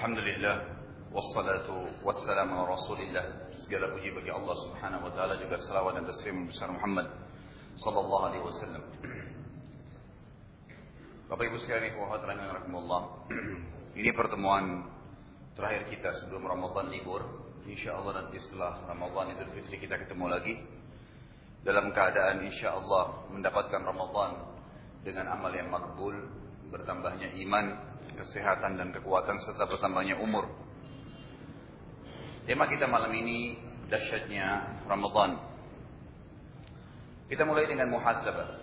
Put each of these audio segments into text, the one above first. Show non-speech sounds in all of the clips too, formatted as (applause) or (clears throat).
Alhamdulillah wassalatu wassalamu ala Rasulillah. Segala puji bagi Allah Subhanahu wa taala juga selawat dan taslim besar Muhammad sallallahu alaihi wasallam. Bapak Ibu sekalian, ikhwat rahimakumullah. Ini pertemuan terakhir kita sebelum Ramadan libur. Insya Allah nanti setelah Ramadan Idul Fitri kita ketemu lagi dalam keadaan insya Allah mendapatkan Ramadan dengan amal yang makbul, bertambahnya iman, kesehatan dan kekuatan serta bertambahnya umur. Tema kita malam ini dahsyatnya Ramadan. Kita mulai dengan muhasabah.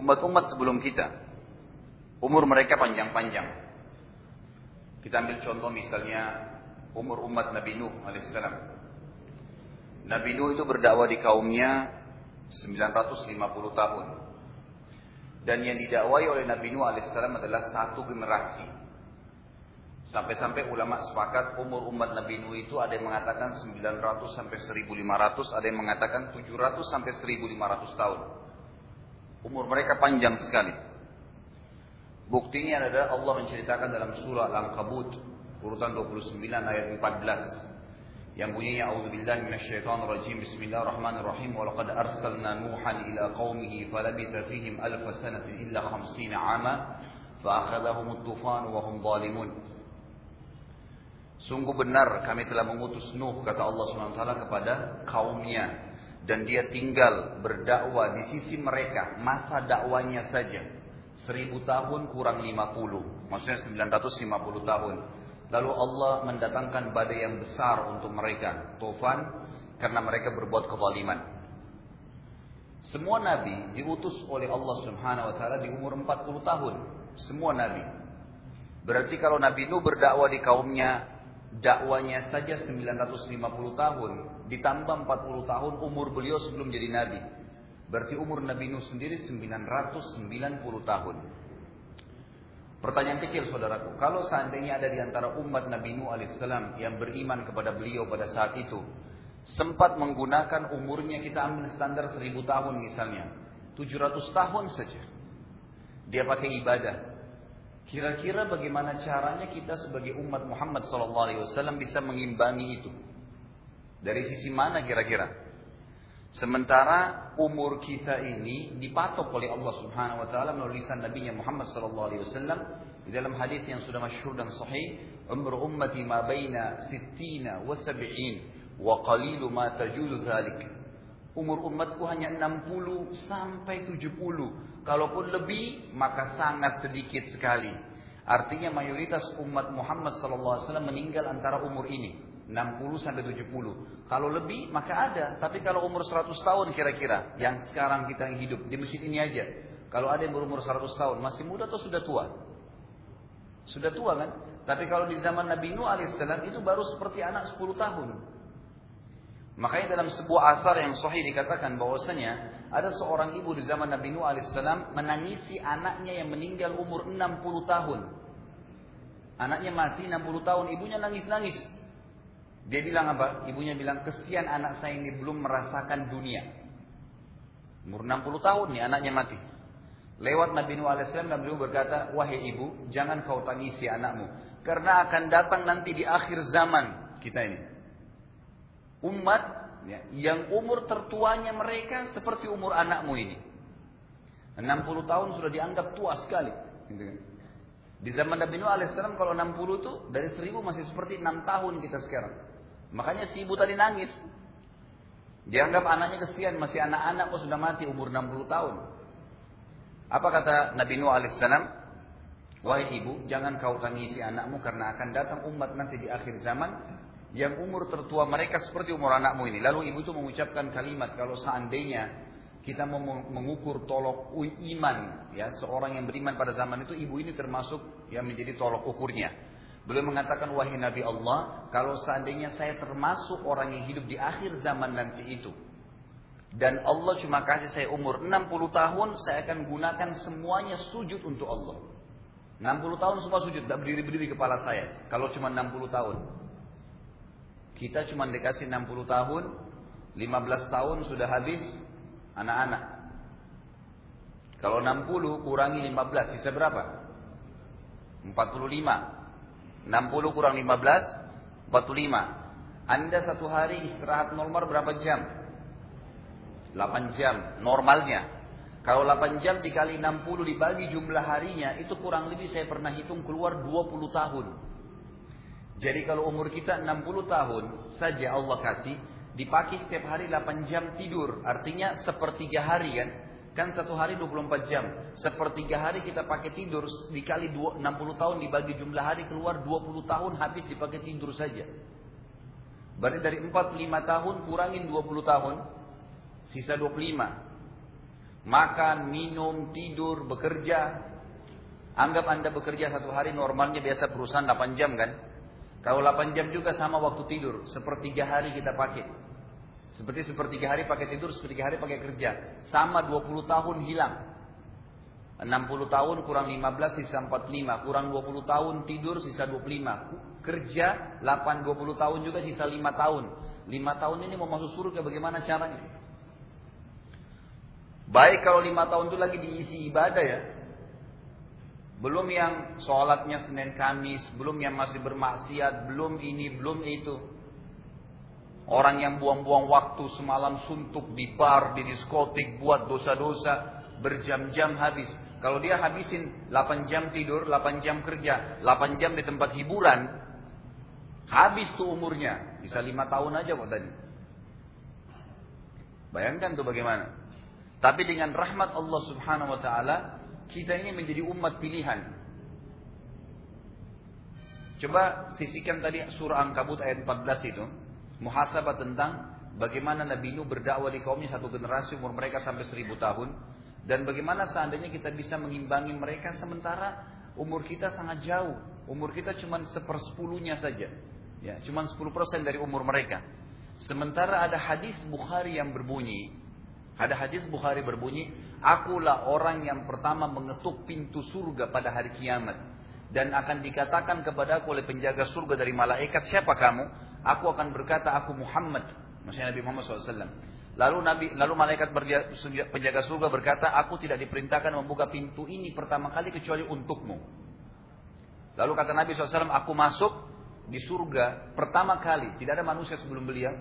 Umat-umat sebelum kita, umur mereka panjang-panjang. Kita ambil contoh misalnya umur umat Nabi Nuh alaihissalam. Nabi Nuh itu berdakwah di kaumnya 950 tahun. Dan yang didakwai oleh Nabi Nuh alaihissalam adalah satu generasi. Sampai-sampai ulama sepakat umur umat Nabi Nuh itu ada yang mengatakan 900 sampai 1500, ada yang mengatakan 700 sampai 1500 tahun. Umur mereka panjang sekali. Buktinya adalah Allah menceritakan dalam surah Al-Ankabut urutan 29 ayat 14 yang bunyinya a'udzubillahi minasyaitonir rajim bismillahirrahmanirrahim wa laqad arsalna nuhan ila qaumihi falabitha fihim alf sanatin illa 50 'ama fa akhadhahum at-tufan wa hum zalimun. Sungguh benar kami telah mengutus Nuh kata Allah SWT kepada kaumnya. Dan dia tinggal berdakwah di sisi mereka masa dakwanya saja. Seribu tahun kurang lima puluh maksudnya sembilan ratus lima puluh tahun lalu Allah mendatangkan badai yang besar untuk mereka tufan karena mereka berbuat kezaliman semua nabi diutus oleh Allah Subhanahu wa taala di umur 40 tahun semua nabi berarti kalau Nabi Nuh berdakwah di kaumnya dakwanya saja 950 tahun ditambah 40 tahun umur beliau sebelum jadi nabi. Berarti umur Nabi Nuh sendiri 990 tahun. Pertanyaan kecil saudaraku, kalau seandainya ada di antara umat Nabi Nuh alaihissalam yang beriman kepada beliau pada saat itu, sempat menggunakan umurnya kita ambil standar 1000 tahun misalnya, 700 tahun saja. Dia pakai ibadah, Kira-kira bagaimana caranya kita sebagai umat Muhammad SAW bisa mengimbangi itu? Dari sisi mana kira-kira? Sementara umur kita ini dipatok oleh Allah Subhanahu Wa Taala melalui lisan Nabi Muhammad SAW di dalam hadis yang sudah masyhur dan sahih, umur ummati ma baina sittina wa sab'in wa qalilu ma tajulu dhalik. Umur umatku hanya 60 sampai 70. Kalaupun lebih, maka sangat sedikit sekali. Artinya mayoritas umat Muhammad SAW meninggal antara umur ini. 60 sampai 70. Kalau lebih, maka ada. Tapi kalau umur 100 tahun kira-kira, yang sekarang kita hidup di masjid ini aja. Kalau ada yang berumur 100 tahun, masih muda atau sudah tua? Sudah tua kan? Tapi kalau di zaman Nabi Nuh alaihissalam itu baru seperti anak 10 tahun. Makanya dalam sebuah asar yang sahih dikatakan bahwasanya ada seorang ibu di zaman Nabi Nuh alaihissalam menangisi anaknya yang meninggal umur 60 tahun. Anaknya mati 60 tahun, ibunya nangis-nangis. Dia bilang apa? Ibunya bilang, kesian anak saya ini belum merasakan dunia. Umur 60 tahun nih anaknya mati. Lewat Nabi Nuh alaihissalam dan beliau berkata, wahai ibu, jangan kau tangisi anakmu. Karena akan datang nanti di akhir zaman kita ini umat ya, yang umur tertuanya mereka seperti umur anakmu ini. 60 tahun sudah dianggap tua sekali. Gitu kan. Di zaman Nabi Nuh alaihissalam kalau 60 itu dari 1000 masih seperti 6 tahun kita sekarang. Makanya si ibu tadi nangis. Dianggap anaknya kesian masih anak-anak kok sudah mati umur 60 tahun. Apa kata Nabi Nuh alaihissalam? Wahai ibu, jangan kau tangisi anakmu karena akan datang umat nanti di akhir zaman yang umur tertua mereka seperti umur anakmu ini. Lalu ibu itu mengucapkan kalimat kalau seandainya kita mengukur tolok iman ya seorang yang beriman pada zaman itu ibu ini termasuk yang menjadi tolok ukurnya. Beliau mengatakan wahai Nabi Allah, kalau seandainya saya termasuk orang yang hidup di akhir zaman nanti itu dan Allah cuma kasih saya umur 60 tahun, saya akan gunakan semuanya sujud untuk Allah. 60 tahun semua sujud, tidak berdiri-berdiri kepala saya. Kalau cuma 60 tahun. Kita cuma dikasih 60 tahun, 15 tahun sudah habis anak-anak. Kalau 60 kurangi 15, bisa berapa? 45. 60 kurang 15, 45. Anda satu hari istirahat normal berapa jam? 8 jam normalnya. Kalau 8 jam dikali 60 dibagi jumlah harinya, itu kurang lebih saya pernah hitung keluar 20 tahun. Jadi kalau umur kita 60 tahun saja Allah kasih, dipakai setiap hari 8 jam tidur. Artinya sepertiga hari kan. Kan satu hari 24 jam. Sepertiga hari kita pakai tidur. Dikali 60 tahun dibagi jumlah hari keluar 20 tahun habis dipakai tidur saja. Berarti dari 45 tahun kurangin 20 tahun. Sisa 25. Makan, minum, tidur, bekerja. Anggap anda bekerja satu hari normalnya biasa perusahaan 8 jam kan. Kalau 8 jam juga sama waktu tidur. Sepertiga hari kita pakai. Seperti sepertiga hari pakai tidur, sepertiga hari pakai kerja. Sama 20 tahun hilang. 60 tahun kurang 15 sisa 45. Kurang 20 tahun tidur sisa 25. Kerja 8 20 tahun juga sisa 5 tahun. 5 tahun ini mau masuk surga bagaimana caranya? Baik kalau 5 tahun itu lagi diisi ibadah ya. Belum yang sholatnya Senin Kamis, belum yang masih bermaksiat, belum ini, belum itu. Orang yang buang-buang waktu semalam suntuk di bar, di diskotik, buat dosa-dosa, berjam-jam habis. Kalau dia habisin 8 jam tidur, 8 jam kerja, 8 jam di tempat hiburan, habis tuh umurnya. Bisa 5 tahun aja kok tadi. Bayangkan tuh bagaimana. Tapi dengan rahmat Allah subhanahu wa ta'ala, kita ini menjadi umat pilihan. Coba sisikan tadi surah Ankabut ayat 14 itu. Muhasabah tentang bagaimana Nabi Nuh berdakwah di kaumnya satu generasi umur mereka sampai seribu tahun. Dan bagaimana seandainya kita bisa mengimbangi mereka sementara umur kita sangat jauh. Umur kita cuma sepersepuluhnya saja. Ya, cuma 10% dari umur mereka. Sementara ada hadis Bukhari yang berbunyi, ada hadis Bukhari berbunyi, Akulah orang yang pertama mengetuk pintu surga pada hari kiamat. Dan akan dikatakan kepada aku oleh penjaga surga dari malaikat, siapa kamu? Aku akan berkata, aku Muhammad. Maksudnya Nabi Muhammad SAW. Lalu Nabi, lalu malaikat penjaga surga berkata, aku tidak diperintahkan membuka pintu ini pertama kali kecuali untukmu. Lalu kata Nabi SAW, aku masuk di surga pertama kali. Tidak ada manusia sebelum beliau.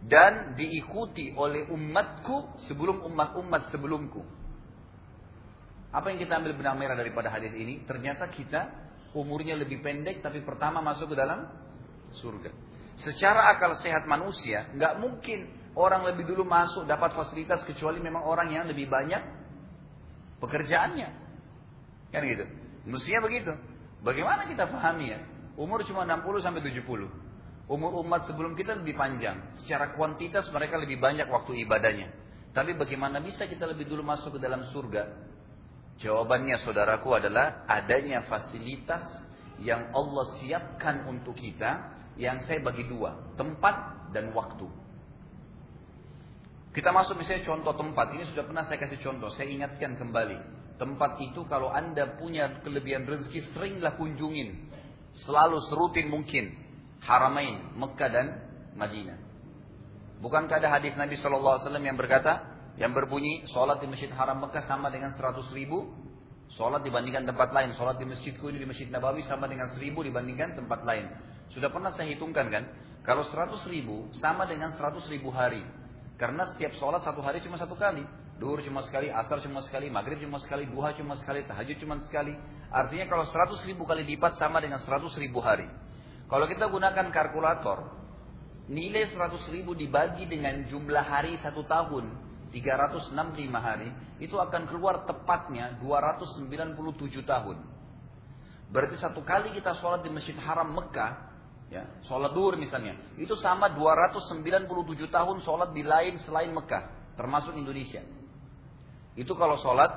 Dan diikuti oleh umatku sebelum umat-umat sebelumku. Apa yang kita ambil benang merah daripada hadis ini? Ternyata kita umurnya lebih pendek tapi pertama masuk ke dalam surga. Secara akal sehat manusia, nggak mungkin orang lebih dulu masuk dapat fasilitas kecuali memang orang yang lebih banyak pekerjaannya. Kan gitu. Mestinya begitu. Bagaimana kita pahami ya? Umur cuma 60 sampai 70. Umur umat sebelum kita lebih panjang. Secara kuantitas mereka lebih banyak waktu ibadahnya. Tapi bagaimana bisa kita lebih dulu masuk ke dalam surga? Jawabannya saudaraku adalah adanya fasilitas yang Allah siapkan untuk kita yang saya bagi dua, tempat dan waktu. Kita masuk misalnya contoh tempat, ini sudah pernah saya kasih contoh, saya ingatkan kembali. Tempat itu kalau anda punya kelebihan rezeki seringlah kunjungin. Selalu serutin mungkin. Haramain, Mekah dan Madinah. Bukankah ada hadis Nabi SAW yang berkata, yang berbunyi sholat di Masjid Haram Mekah sama dengan 100 ribu. Sholat dibandingkan tempat lain. Sholat di masjidku ini di Masjid Nabawi sama dengan 1000 dibandingkan tempat lain. Sudah pernah saya hitungkan kan? Kalau 100 ribu sama dengan 100 ribu hari. Karena setiap sholat satu hari cuma satu kali. Duhur cuma sekali, asar cuma sekali, maghrib cuma sekali, duha cuma sekali, tahajud cuma sekali. Artinya kalau 100 ribu kali lipat sama dengan 100 ribu hari. Kalau kita gunakan kalkulator, nilai 100 ribu dibagi dengan jumlah hari satu tahun, 365 hari, itu akan keluar tepatnya 297 tahun. Berarti satu kali kita sholat di Masjid Haram Mekah, ya, sholat duhur misalnya, itu sama 297 tahun sholat di lain selain Mekah, termasuk Indonesia. Itu kalau sholat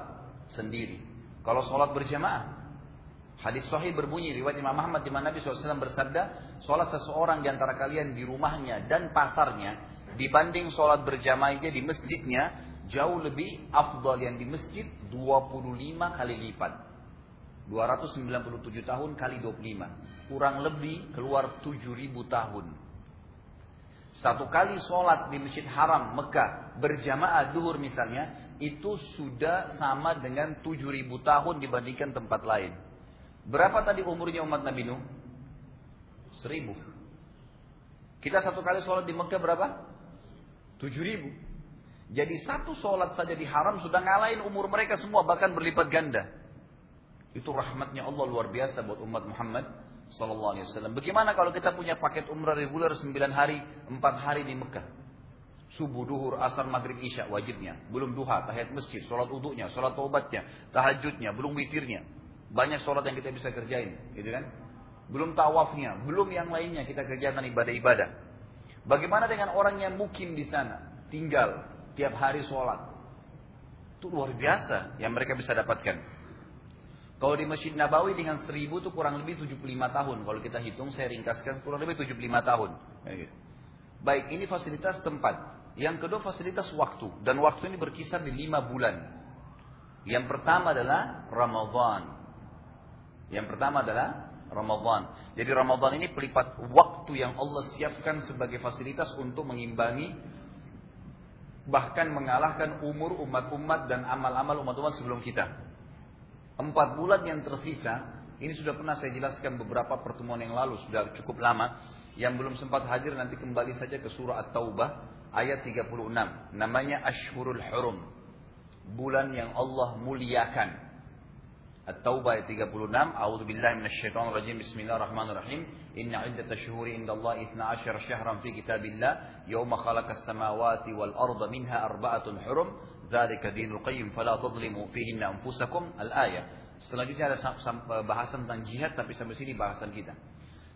sendiri. Kalau sholat berjamaah, Hadis sahih berbunyi riwayat Imam Ahmad di mana Nabi SAW bersabda, sholat seseorang di antara kalian di rumahnya dan pasarnya dibanding sholat berjamaahnya di masjidnya jauh lebih afdal yang di masjid 25 kali lipat. 297 tahun kali 25. Kurang lebih keluar 7000 tahun. Satu kali sholat di masjid haram Mekah berjamaah duhur misalnya itu sudah sama dengan 7000 tahun dibandingkan tempat lain. Berapa tadi umurnya umat Nabi Nuh? Seribu. Kita satu kali sholat di Mekah berapa? Tujuh ribu. Jadi satu sholat saja di haram sudah ngalahin umur mereka semua bahkan berlipat ganda. Itu rahmatnya Allah luar biasa buat umat Muhammad Sallallahu Alaihi Wasallam. Bagaimana kalau kita punya paket umrah reguler 9 hari, 4 hari di Mekah? Subuh, duhur, asar, maghrib, isya wajibnya. Belum duha, tahiyat masjid, sholat uduknya, sholat taubatnya, tahajudnya, belum witirnya. Banyak sholat yang kita bisa kerjain, gitu kan? Belum tawafnya, belum yang lainnya kita kerjakan ibadah-ibadah. Bagaimana dengan orang yang mukim di sana, tinggal tiap hari sholat? Itu luar biasa yang mereka bisa dapatkan. Kalau di Masjid Nabawi dengan seribu itu kurang lebih 75 tahun. Kalau kita hitung, saya ringkaskan kurang lebih 75 tahun. Gitu. Baik, ini fasilitas tempat. Yang kedua fasilitas waktu. Dan waktu ini berkisar di lima bulan. Yang pertama adalah Ramadan. Yang pertama adalah Ramadan. Jadi Ramadan ini pelipat waktu yang Allah siapkan sebagai fasilitas untuk mengimbangi bahkan mengalahkan umur umat-umat dan amal-amal umat-umat sebelum kita. Empat bulan yang tersisa, ini sudah pernah saya jelaskan beberapa pertemuan yang lalu, sudah cukup lama. Yang belum sempat hadir nanti kembali saja ke surah At-Taubah ayat 36. Namanya Ashhurul Hurum. Bulan yang Allah muliakan. At-Taubah ayat 36. A'udzu billahi minasyaitonir rajim. Bismillahirrahmanirrahim. Inna 'iddatash shuhuri indallahi 12 syahran fi kitabillah yawma khalaqas samawati wal arda minha arba'atun hurum. Dzalika dinul qayyim fala tadhlimu fihinna anfusakum. Al-ayah. Selanjutnya ada bahasan tentang jihad tapi sampai sini bahasan kita.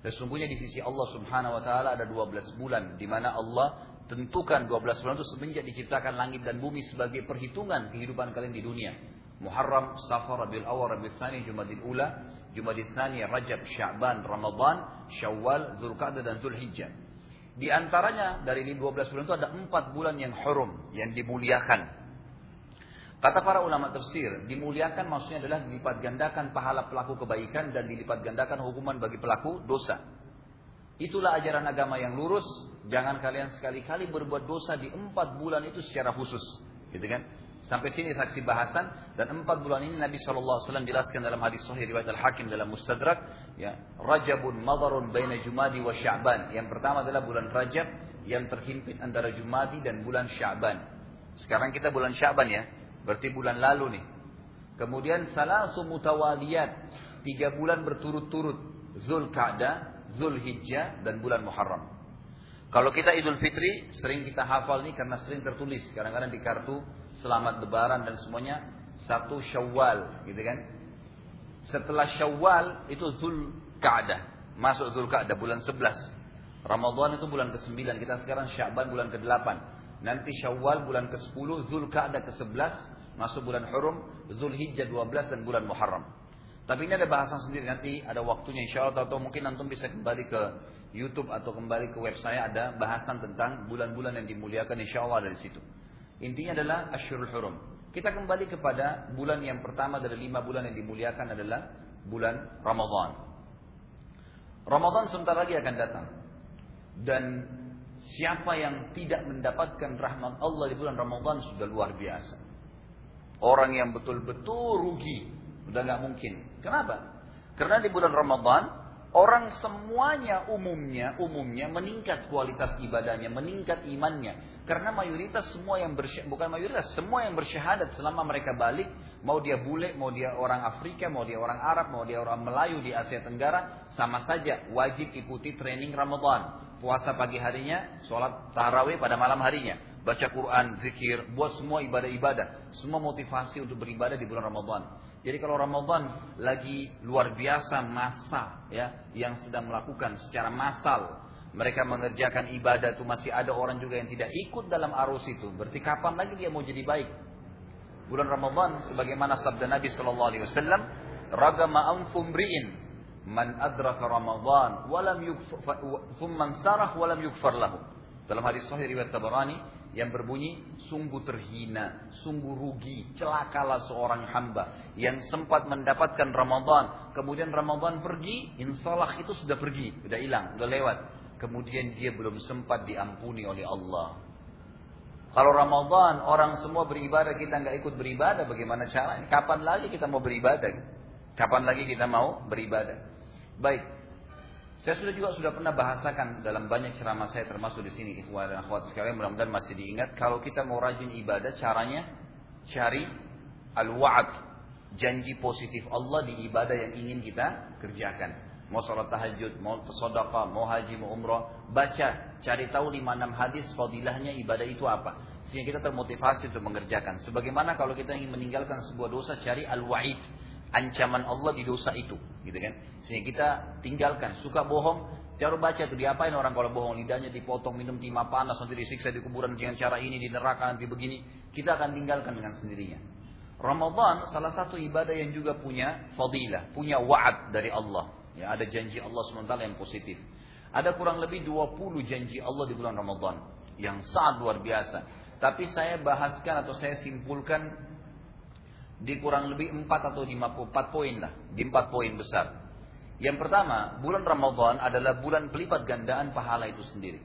Sesungguhnya di sisi Allah Subhanahu wa taala ada 12 bulan di mana Allah tentukan 12 bulan itu semenjak diciptakan langit dan bumi sebagai perhitungan kehidupan kalian di dunia. Muharram, Safar, Rabiul Awal, Rabiul Thani, Jumadil Ula, Jumadil Thani, Rajab, Sya'ban, Ramadan, Syawal, Zulqa'dah dan Zulhijjah. Di antaranya dari 12 bulan itu ada 4 bulan yang hurum, yang dimuliakan. Kata para ulama tafsir, dimuliakan maksudnya adalah dilipat gandakan pahala pelaku kebaikan dan dilipat gandakan hukuman bagi pelaku dosa. Itulah ajaran agama yang lurus. Jangan kalian sekali-kali berbuat dosa di empat bulan itu secara khusus. Gitu kan? Sampai sini saksi bahasan. Dan empat bulan ini Nabi SAW jelaskan dalam hadis sahih riwayat Al-Hakim dalam Mustadrak. Ya, Rajabun madarun baina Jumadi wa Sya'ban. Yang pertama adalah bulan Rajab yang terhimpit antara Jumadi dan bulan Sya'ban. Sekarang kita bulan Sya'ban ya. Berarti bulan lalu nih. Kemudian salah mutawaliyat. Tiga bulan berturut-turut. Zulkaadah, Zulhijjah dan bulan Muharram. Kalau kita Idul Fitri sering kita hafal nih karena sering tertulis kadang-kadang di kartu selamat lebaran dan semuanya satu Syawal gitu kan. Setelah Syawal itu Zulkaadah. Masuk Zulkaadah bulan 11. Ramadan itu bulan ke-9, kita sekarang Syaban bulan ke-8. Nanti Syawal bulan ke-10, Zulkaadah ke-11, masuk bulan Hurum, Zulhijjah 12 dan bulan Muharram. Tapi ini ada bahasan sendiri nanti ada waktunya insya Allah atau mungkin antum bisa kembali ke YouTube atau kembali ke web saya ada bahasan tentang bulan-bulan yang dimuliakan insya Allah dari situ. Intinya adalah Ashurul Hurum. Kita kembali kepada bulan yang pertama dari lima bulan yang dimuliakan adalah bulan Ramadan. Ramadan sebentar lagi akan datang. Dan siapa yang tidak mendapatkan rahmat Allah di bulan Ramadan sudah luar biasa. Orang yang betul-betul rugi Udah nggak mungkin. Kenapa? Karena di bulan Ramadan orang semuanya umumnya umumnya meningkat kualitas ibadahnya, meningkat imannya. Karena mayoritas semua yang bersyahadat, bukan mayoritas, semua yang bersyahadat selama mereka balik, mau dia bule, mau dia orang Afrika, mau dia orang Arab, mau dia orang Melayu di Asia Tenggara, sama saja wajib ikuti training Ramadan. Puasa pagi harinya, sholat tarawih pada malam harinya baca Quran, zikir, buat semua ibadah-ibadah, semua motivasi untuk beribadah di bulan Ramadan. Jadi kalau Ramadan lagi luar biasa masa ya yang sedang melakukan secara massal mereka mengerjakan ibadah itu masih ada orang juga yang tidak ikut dalam arus itu. Berarti kapan lagi dia mau jadi baik? Bulan Ramadan sebagaimana sabda Nabi sallallahu alaihi wasallam, "Ragama anfum ri'in man adraka Ramadan walam yukfar thumma sarah walam yukfar lahu." Dalam hadis sahih riwayat Tabarani, yang berbunyi sungguh terhina, sungguh rugi, celakalah seorang hamba yang sempat mendapatkan Ramadan, kemudian Ramadan pergi, insalah itu sudah pergi, sudah hilang, sudah lewat. Kemudian dia belum sempat diampuni oleh Allah. Kalau Ramadan orang semua beribadah kita nggak ikut beribadah, bagaimana caranya? Kapan lagi kita mau beribadah? Kapan lagi kita mau beribadah? Baik. Saya sudah juga sudah pernah bahasakan dalam banyak ceramah saya termasuk di sini ikhwan dan akhwat sekalian mudah-mudahan masih diingat kalau kita mau rajin ibadah caranya cari al-wa'd janji positif Allah di ibadah yang ingin kita kerjakan. Mau sholat tahajud, mau sedekah, mau haji, mau umrah, baca, cari tahu lima enam hadis fadilahnya ibadah itu apa. Sehingga kita termotivasi untuk mengerjakan. Sebagaimana kalau kita ingin meninggalkan sebuah dosa, cari al-wa'id, ancaman Allah di dosa itu, gitu kan? Sehingga kita tinggalkan. Suka bohong, cara baca itu diapain orang kalau bohong lidahnya dipotong minum timah panas nanti disiksa di kuburan dengan cara ini di neraka nanti begini kita akan tinggalkan dengan sendirinya Ramadan salah satu ibadah yang juga punya fadilah punya wa'ad dari Allah Ya, ada janji Allah SWT yang positif. Ada kurang lebih 20 janji Allah di bulan Ramadan. Yang sangat luar biasa. Tapi saya bahaskan atau saya simpulkan di kurang lebih 4 atau 54 poin lah. Di 4 poin besar. Yang pertama, bulan Ramadan adalah bulan pelipat gandaan pahala itu sendiri.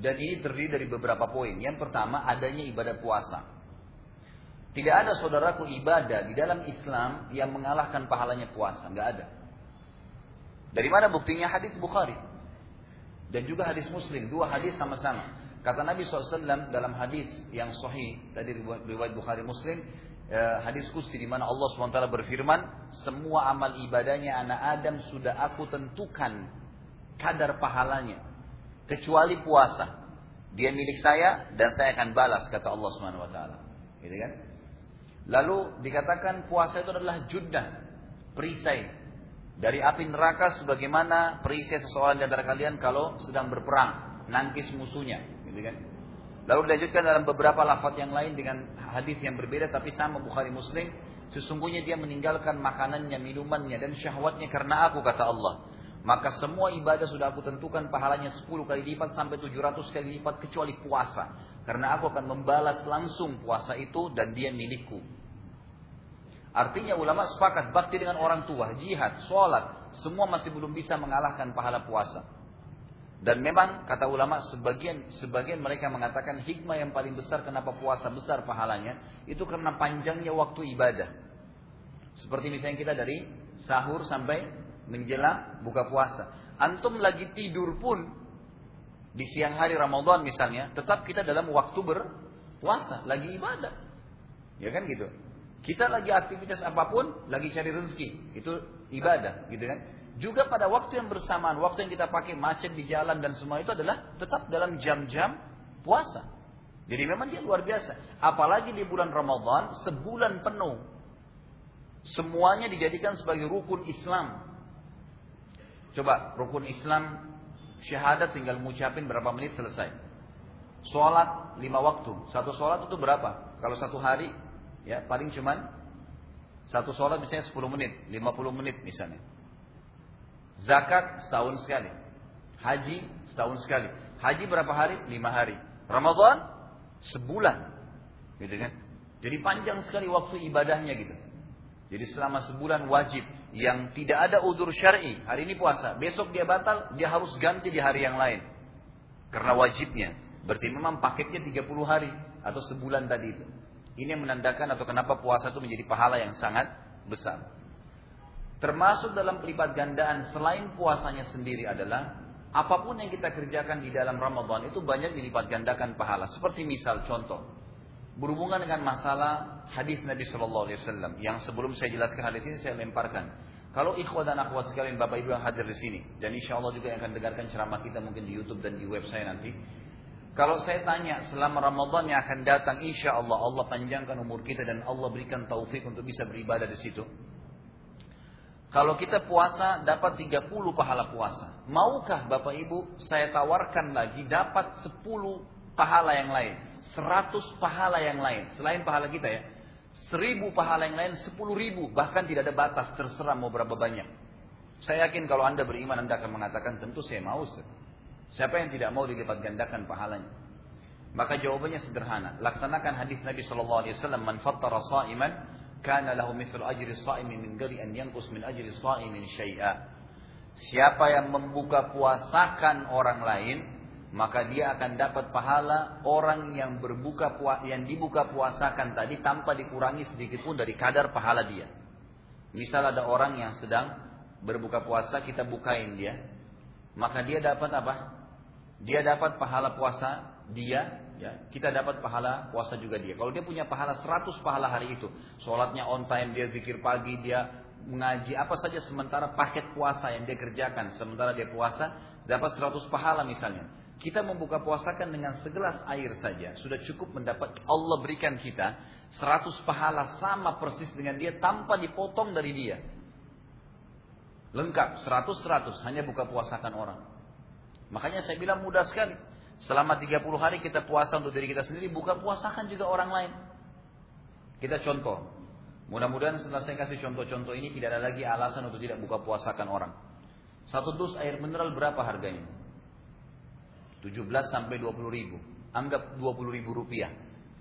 Dan ini terdiri dari beberapa poin. Yang pertama, adanya ibadah puasa. Tidak ada saudaraku ibadah di dalam Islam yang mengalahkan pahalanya puasa. Nggak ada. Dari mana buktinya hadis Bukhari dan juga hadis Muslim, dua hadis sama-sama. Kata Nabi SAW dalam hadis yang sahih tadi riwayat Bukhari Muslim, eh, hadis kursi di mana Allah SWT berfirman, semua amal ibadahnya anak Adam sudah aku tentukan kadar pahalanya, kecuali puasa. Dia milik saya dan saya akan balas kata Allah SWT. Gitu kan? Lalu dikatakan puasa itu adalah judah, perisai dari api neraka sebagaimana perisai seseorang di antara kalian kalau sedang berperang, nangkis musuhnya, gitu kan? Lalu dilanjutkan dalam beberapa lafaz yang lain dengan hadis yang berbeda tapi sama Bukhari Muslim, sesungguhnya dia meninggalkan makanannya, minumannya dan syahwatnya karena aku kata Allah. Maka semua ibadah sudah aku tentukan pahalanya 10 kali lipat sampai 700 kali lipat kecuali puasa. Karena aku akan membalas langsung puasa itu dan dia milikku. Artinya ulama sepakat bakti dengan orang tua, jihad, sholat, semua masih belum bisa mengalahkan pahala puasa. Dan memang kata ulama sebagian sebagian mereka mengatakan hikmah yang paling besar kenapa puasa besar pahalanya itu karena panjangnya waktu ibadah. Seperti misalnya kita dari sahur sampai menjelang buka puasa. Antum lagi tidur pun di siang hari Ramadan misalnya, tetap kita dalam waktu berpuasa, lagi ibadah. Ya kan gitu. Kita lagi aktivitas apa pun, lagi cari rezeki. Itu ibadah, gitu kan. Juga pada waktu yang bersamaan, waktu yang kita pakai macet di jalan dan semua itu adalah tetap dalam jam-jam puasa. Jadi memang dia luar biasa. Apalagi di bulan Ramadan, sebulan penuh. Semuanya dijadikan sebagai rukun Islam. Coba, rukun Islam, syahadat tinggal mengucapin berapa menit selesai. Sholat lima waktu. Satu sholat itu berapa? Kalau satu hari Ya, paling cuman satu sholat misalnya 10 menit, 50 menit misalnya. Zakat setahun sekali. Haji setahun sekali. Haji berapa hari? Lima hari. Ramadan sebulan. Gitu kan? Jadi panjang sekali waktu ibadahnya gitu. Jadi selama sebulan wajib yang tidak ada udur syar'i. Hari ini puasa, besok dia batal, dia harus ganti di hari yang lain. Karena wajibnya. Berarti memang paketnya 30 hari atau sebulan tadi itu. Ini yang menandakan atau kenapa puasa itu menjadi pahala yang sangat besar. Termasuk dalam pelipat gandaan selain puasanya sendiri adalah apa pun yang kita kerjakan di dalam Ramadan itu banyak dilipat gandakan pahala. Seperti misal contoh berhubungan dengan masalah hadis Nabi Shallallahu Alaihi Wasallam yang sebelum saya jelaskan hadis ini saya lemparkan. Kalau ikhwah dan akhwat sekalian bapak ibu yang hadir di sini dan insya Allah juga yang akan dengarkan ceramah kita mungkin di YouTube dan di website nanti, kalau saya tanya selama Ramadan yang akan datang, insya Allah Allah panjangkan umur kita dan Allah berikan taufik untuk bisa beribadah di situ. Kalau kita puasa dapat 30 pahala puasa. Maukah Bapak Ibu saya tawarkan lagi dapat 10 pahala yang lain. 100 pahala yang lain. Selain pahala kita ya. 1000 pahala yang lain, 10 ribu. Bahkan tidak ada batas, terserah mau berapa banyak. Saya yakin kalau Anda beriman Anda akan mengatakan tentu saya mau. Siapa yang tidak mau dilipat gandakan pahalanya? Maka jawabannya sederhana. Laksanakan hadis Nabi Shallallahu Alaihi Wasallam, "Man fattara sa'iman, kana lahu mithlu ajri sa'imi min gari an yanqus min ajri sa'imin syai'a." Siapa yang membuka puasakan orang lain, maka dia akan dapat pahala orang yang berbuka yang dibuka puasakan tadi tanpa dikurangi sedikit pun dari kadar pahala dia. Misal ada orang yang sedang berbuka puasa, kita bukain dia, maka dia dapat apa? Dia dapat pahala puasa dia, ya. Kita dapat pahala puasa juga dia. Kalau dia punya pahala 100 pahala hari itu, sholatnya on time, dia zikir pagi, dia mengaji apa saja sementara paket puasa yang dia kerjakan, sementara dia puasa dapat 100 pahala misalnya. Kita membuka puasakan dengan segelas air saja sudah cukup mendapat Allah berikan kita 100 pahala sama persis dengan dia tanpa dipotong dari dia. Lengkap 100-100 hanya buka puasakan orang. Makanya saya bilang mudah sekali. Selama 30 hari kita puasa untuk diri kita sendiri, buka puasakan juga orang lain. Kita contoh. Mudah-mudahan setelah saya kasih contoh-contoh ini tidak ada lagi alasan untuk tidak buka puasakan orang. Satu dus air mineral berapa harganya? 17 sampai 20 ribu. Anggap 20 ribu rupiah.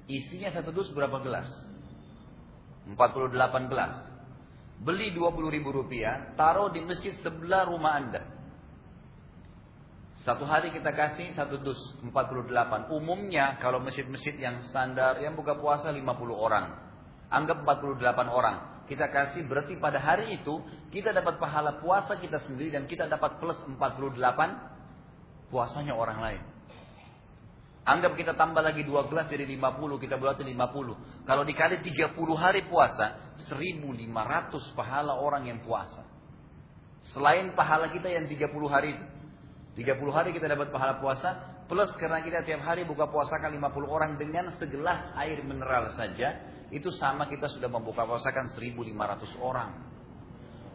Isinya satu dus berapa gelas? 48 gelas. Beli 20 ribu rupiah, taruh di masjid sebelah rumah anda. Satu hari kita kasih satu dus 48. Umumnya kalau masjid-masjid yang standar yang buka puasa 50 orang. Anggap 48 orang. Kita kasih berarti pada hari itu kita dapat pahala puasa kita sendiri dan kita dapat plus 48 puasanya orang lain. Anggap kita tambah lagi dua gelas jadi 50, kita berarti 50. Kalau dikali 30 hari puasa, 1500 pahala orang yang puasa. Selain pahala kita yang 30 hari itu. 30 hari kita dapat pahala puasa, plus karena kita tiap hari buka puasa kan 50 orang dengan segelas air mineral saja, itu sama kita sudah membuka puasakan 1500 orang.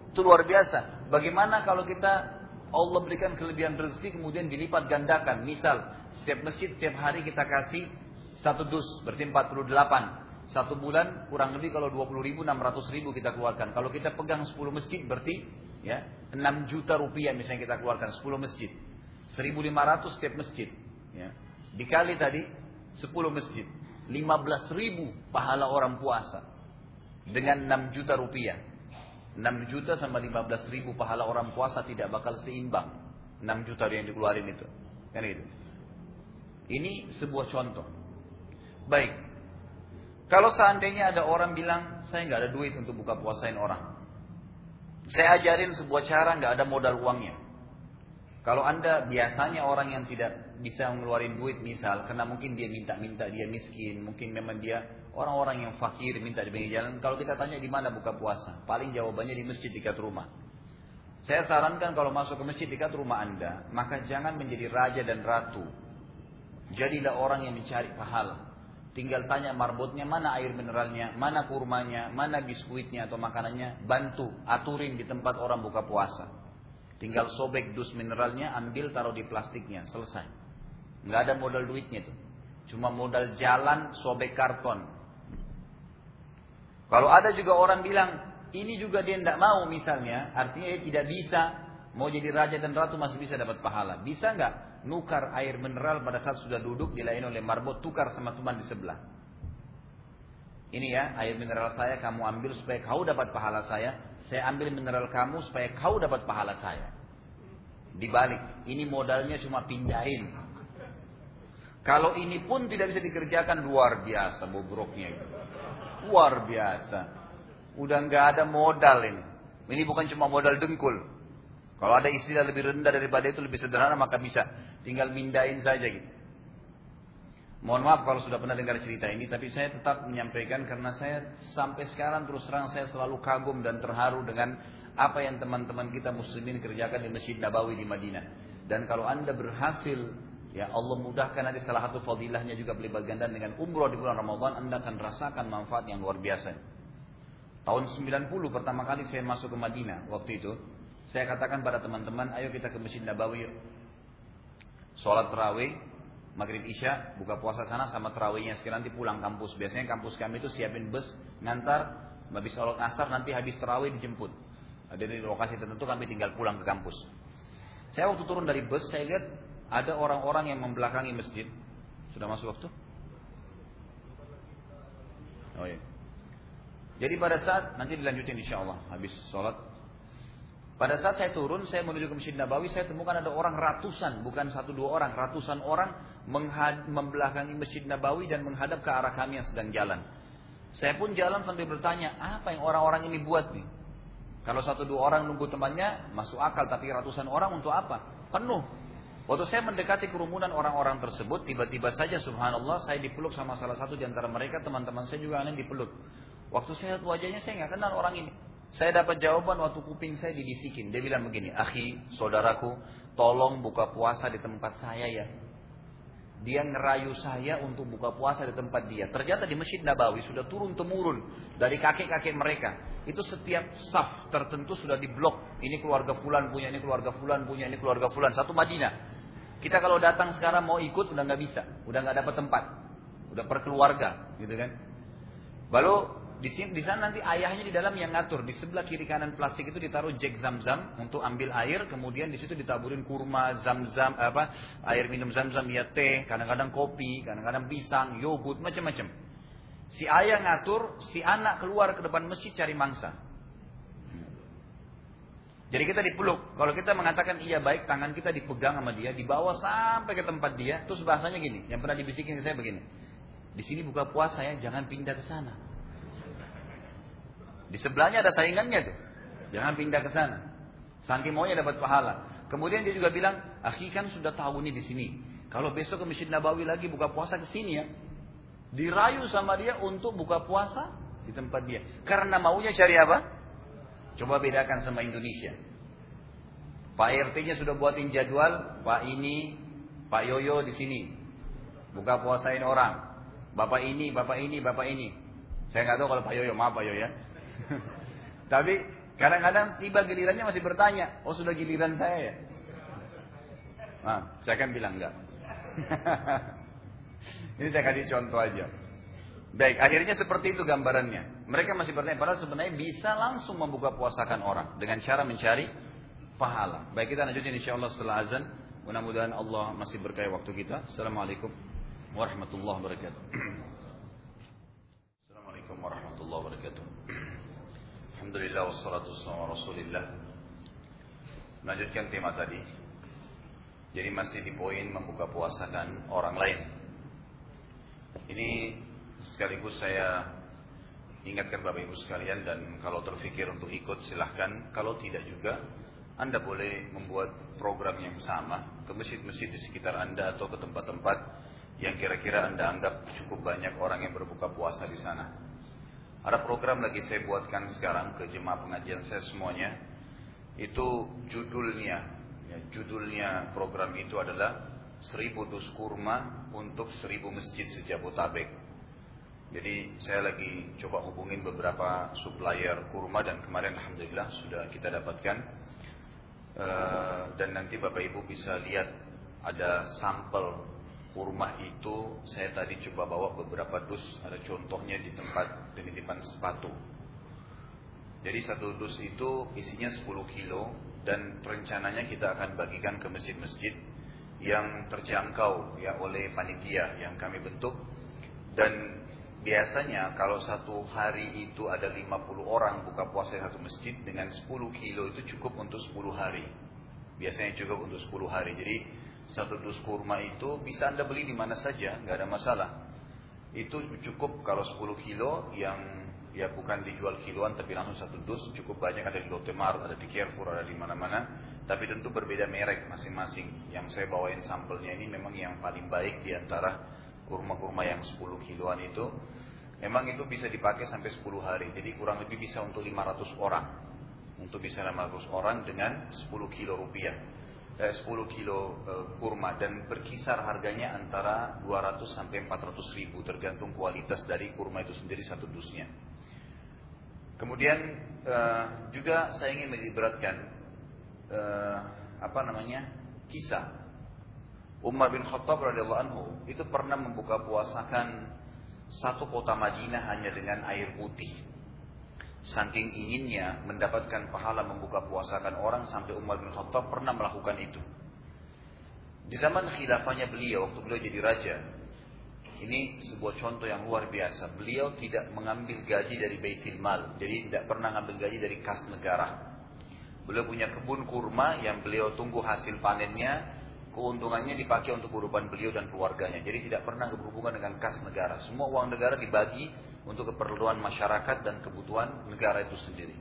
Itu luar biasa. Bagaimana kalau kita Allah berikan kelebihan rezeki kemudian dilipat gandakan. Misal setiap masjid setiap hari kita kasih satu dus, berarti 48. Satu bulan kurang lebih kalau 20 ribu, 600 ribu kita keluarkan. Kalau kita pegang 10 masjid berarti ya 6 juta rupiah misalnya kita keluarkan 10 masjid. 1500 setiap masjid. Ya. Dikali tadi 10 masjid. 15 ribu pahala orang puasa. Dengan 6 juta rupiah. 6 juta sama 15 ribu pahala orang puasa tidak bakal seimbang. 6 juta yang dikeluarin itu. Kan itu. Ini sebuah contoh. Baik. Kalau seandainya ada orang bilang, saya nggak ada duit untuk buka puasain orang. Saya ajarin sebuah cara nggak ada modal uangnya. Kalau anda biasanya orang yang tidak bisa ngeluarin duit misal, karena mungkin dia minta-minta, dia miskin, mungkin memang dia orang-orang yang fakir minta di pinggir jalan. Kalau kita tanya di mana buka puasa, paling jawabannya di masjid dekat rumah. Saya sarankan kalau masuk ke masjid dekat rumah anda, maka jangan menjadi raja dan ratu Jadilah orang yang mencari pahala. Tinggal tanya marbotnya mana air mineralnya, mana kurmanya, mana biskuitnya atau makanannya. Bantu, aturin di tempat orang buka puasa. Tinggal sobek dus mineralnya, ambil taruh di plastiknya, selesai. Nggak ada modal duitnya tuh. Cuma modal jalan, sobek karton. Kalau ada juga orang bilang, ini juga dia tidak mau misalnya, artinya dia tidak bisa mau jadi raja dan ratu masih bisa dapat pahala. Bisa nggak? nukar air mineral pada saat sudah duduk dilayani oleh marbot, tukar sama teman di sebelah. Ini ya, air mineral saya kamu ambil supaya kau dapat pahala saya. Saya ambil mineral kamu supaya kau dapat pahala saya. Dibalik, ini modalnya cuma pindahin. Kalau ini pun tidak bisa dikerjakan luar biasa bobroknya itu. Luar biasa. Udah nggak ada modal ini. Ini bukan cuma modal dengkul. Kalau ada istilah lebih rendah daripada itu lebih sederhana maka bisa. Tinggal mindain saja gitu. Mohon maaf kalau sudah pernah dengar cerita ini, tapi saya tetap menyampaikan karena saya sampai sekarang terus terang saya selalu kagum dan terharu dengan apa yang teman-teman kita muslimin kerjakan di Masjid Nabawi di Madinah. Dan kalau anda berhasil, ya Allah mudahkan nanti salah satu fadilahnya juga berlipat ganda dengan umroh di bulan Ramadan, anda akan rasakan manfaat yang luar biasa. Tahun 90 pertama kali saya masuk ke Madinah waktu itu, saya katakan pada teman-teman, ayo kita ke Masjid Nabawi sholat terawih, maghrib isya, buka puasa sana sama terawihnya sekarang nanti pulang kampus. Biasanya kampus kami itu siapin bus ngantar, habis sholat asar nanti habis terawih dijemput. Ada di lokasi tertentu kami tinggal pulang ke kampus. Saya waktu turun dari bus saya lihat ada orang-orang yang membelakangi masjid. Sudah masuk waktu? Oh iya. Jadi pada saat nanti dilanjutin insya Allah habis sholat pada saat saya turun, saya menuju ke Masjid Nabawi, saya temukan ada orang ratusan, bukan satu dua orang, ratusan orang membelakangi Masjid Nabawi dan menghadap ke arah kami yang sedang jalan. Saya pun jalan sambil bertanya, apa yang orang-orang ini buat nih? Kalau satu dua orang nunggu temannya, masuk akal, tapi ratusan orang untuk apa? Penuh. Waktu saya mendekati kerumunan orang-orang tersebut, tiba-tiba saja subhanallah saya dipeluk sama salah satu di antara mereka, teman-teman saya juga aneh dipeluk. Waktu saya lihat wajahnya saya nggak kenal orang ini. Saya dapat jawaban waktu kuping saya dibisikin. Dia bilang begini, akhi, saudaraku, tolong buka puasa di tempat saya ya. Dia ngerayu saya untuk buka puasa di tempat dia. Ternyata di Masjid Nabawi sudah turun temurun dari kakek-kakek mereka. Itu setiap saf tertentu sudah diblok. Ini keluarga fulan punya, ini keluarga fulan punya, ini keluarga fulan. Satu Madinah. Kita kalau datang sekarang mau ikut udah nggak bisa, udah nggak dapat tempat, udah per keluarga, gitu kan. Lalu di sini, di sana nanti ayahnya di dalam yang ngatur. Di sebelah kiri kanan plastik itu ditaruh jek zam-zam untuk ambil air. Kemudian di situ ditaburin kurma, zam-zam, apa, air minum zam-zam, ya teh, kadang-kadang kopi, kadang-kadang pisang, yogurt, macam-macam. Si ayah ngatur, si anak keluar ke depan masjid cari mangsa. Jadi kita dipeluk. Kalau kita mengatakan iya baik, tangan kita dipegang sama dia, dibawa sampai ke tempat dia. Terus bahasanya gini, yang pernah dibisikin ke saya begini. Di sini buka puasa ya, jangan pindah ke sana. Di sebelahnya ada saingannya tuh. Jangan pindah ke sana. Saking maunya dapat pahala. Kemudian dia juga bilang, akhi kan sudah tahu nih di sini. Kalau besok ke Masjid Nabawi lagi buka puasa ke sini ya. Dirayu sama dia untuk buka puasa di tempat dia. Karena maunya cari apa? Coba bedakan sama Indonesia. Pak RT-nya sudah buatin jadwal, Pak ini, Pak Yoyo di sini. Buka puasain orang. Bapak ini, Bapak ini, Bapak ini. Saya nggak tahu kalau Pak Yoyo, maaf Pak Yoyo ya. (laughs) Tapi kadang-kadang tiba gilirannya masih bertanya, oh sudah giliran saya ya? Nah, saya akan bilang enggak. (laughs) Ini saya kasih contoh aja. Baik, akhirnya seperti itu gambarannya. Mereka masih bertanya, padahal sebenarnya bisa langsung membuka puasakan orang dengan cara mencari pahala. Baik, kita lanjutkan insya Allah setelah azan. Mudah-mudahan Allah masih berkaya waktu kita. Assalamualaikum warahmatullahi wabarakatuh. (clears throat) Assalamualaikum warahmatullahi wabarakatuh. Alhamdulillah wassalatu wassalamu rasulillah. Melanjutkan tema tadi. Jadi masih di poin membuka puasakan orang lain. Ini sekaligus saya ingatkan Bapak Ibu sekalian Dan kalau terfikir untuk ikut silahkan. Kalau tidak juga Anda boleh membuat program yang sama Ke masjid-masjid di sekitar Anda Atau ke tempat-tempat yang kira-kira Anda anggap cukup banyak orang yang berbuka puasa di sana ada program lagi saya buatkan sekarang ke jemaah pengajian saya semuanya. Itu judulnya, ya, judulnya program itu adalah seribu dus kurma untuk seribu masjid sejabotabek. Jadi saya lagi coba hubungin beberapa supplier kurma dan kemarin alhamdulillah sudah kita dapatkan. Uh, dan nanti Bapak Ibu bisa lihat ada sampel kurma itu saya tadi coba bawa beberapa dus. Ada contohnya di tempat penitipan sepatu. Jadi satu dus itu isinya 10 kilo dan rencananya kita akan bagikan ke masjid-masjid yang terjangkau ya oleh panitia yang kami bentuk. Dan biasanya kalau satu hari itu ada 50 orang buka puasa satu masjid dengan 10 kilo itu cukup untuk 10 hari. Biasanya cukup untuk 10 hari. Jadi satu dus kurma itu bisa Anda beli di mana saja, nggak ada masalah. Itu cukup kalau 10 kilo yang ya bukan dijual kiloan tapi langsung satu dus cukup banyak ada di Lotte Mart, ada di Carrefour, ada di mana-mana. Tapi tentu berbeda merek masing-masing. Yang saya bawain sampelnya ini memang yang paling baik di antara kurma-kurma yang 10 kiloan itu. Memang itu bisa dipakai sampai 10 hari. Jadi kurang lebih bisa untuk 500 orang. Untuk bisa 500 orang dengan 10 kilo rupiah 10 kilo eh, kurma. Dan berkisar harganya antara 200 sampai 400 ribu tergantung kualitas dari kurma itu sendiri satu dusnya. Kemudian eh, juga saya ingin melibatkan eh, apa namanya kisah. Umar bin Khattab radhiyallahu anhu itu pernah membuka puasakan satu kota Madinah hanya dengan air putih Saking inginnya mendapatkan pahala membuka puasakan orang sampai Umar bin Khattab pernah melakukan itu. Di zaman khilafahnya beliau, waktu beliau jadi raja, ini sebuah contoh yang luar biasa. Beliau tidak mengambil gaji dari Baitul Mal, jadi tidak pernah mengambil gaji dari kas negara. Beliau punya kebun kurma yang beliau tunggu hasil panennya, keuntungannya dipakai untuk kehidupan beliau dan keluarganya. Jadi tidak pernah berhubungan dengan kas negara. Semua uang negara dibagi untuk keperluan masyarakat dan kebutuhan negara itu sendiri.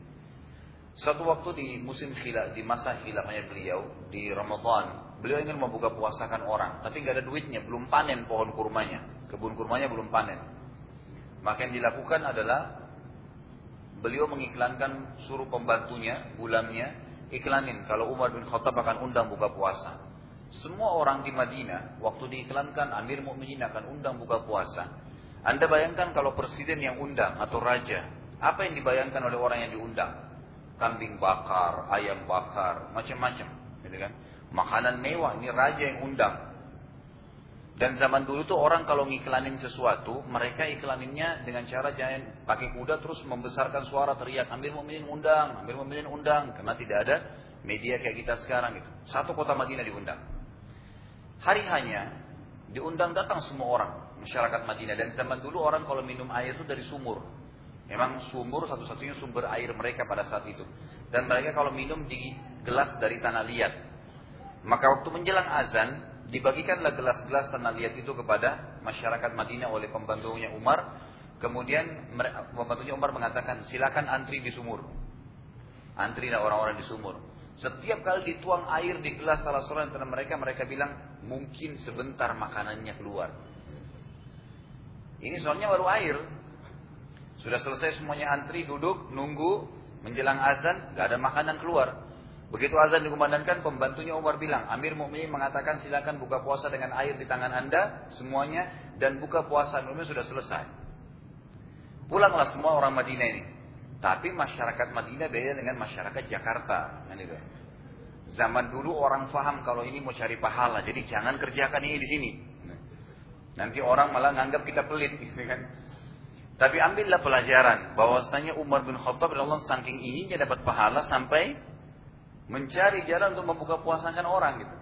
Suatu waktu di musim khilaf, di masa khilafnya beliau di Ramadan, beliau ingin membuka puasakan orang, tapi nggak ada duitnya, belum panen pohon kurmanya, kebun kurmanya belum panen. Maka yang dilakukan adalah beliau mengiklankan suruh pembantunya, bulannya, iklanin kalau Umar bin Khattab akan undang buka puasa. Semua orang di Madinah waktu diiklankan Amir Mukminin akan undang buka puasa. Anda bayangkan kalau presiden yang undang atau raja, apa yang dibayangkan oleh orang yang diundang? kambing bakar, ayam bakar, macam-macam, gitu kan? Makanan mewah ini raja yang undang. Dan zaman dulu tuh orang kalau ngiklanin sesuatu, mereka iklaninnya dengan cara jangan pakai kuda terus membesarkan suara teriak, ambil mukminin undang, ambil mukminin undang, karena tidak ada media kayak kita sekarang gitu. Satu kota Madinah diundang. Hari hanya diundang datang semua orang masyarakat Madinah dan zaman dulu orang kalau minum air itu dari sumur. Memang sumur satu-satunya sumber air mereka pada saat itu. Dan mereka kalau minum di gelas dari tanah liat. Maka waktu menjelang azan, dibagikanlah gelas-gelas tanah liat itu kepada masyarakat Madinah oleh pembantunya Umar. Kemudian pembantunya Umar mengatakan, silakan antri di sumur. Antrilah orang-orang di sumur. Setiap kali dituang air di gelas salah seorang antara mereka, mereka bilang, mungkin sebentar makanannya keluar. Ini soalnya baru air, sudah selesai semuanya antri, duduk, nunggu, menjelang azan, gak ada makanan keluar. Begitu azan dikumandangkan, pembantunya Umar bilang, Amir Mukminin mengatakan silakan buka puasa dengan air di tangan anda, semuanya, dan buka puasa Mukminin sudah selesai. Pulanglah semua orang Madinah ini. Tapi masyarakat Madinah beda dengan masyarakat Jakarta. Kan. Zaman dulu orang faham kalau ini mau cari pahala, jadi jangan kerjakan ini di sini. Nanti orang malah nganggap kita pelit, gitu kan? Tapi ambillah pelajaran bahwasanya Umar bin Khattab Allah saking inginnya dapat pahala sampai mencari jalan untuk membuka puasakan orang gitu.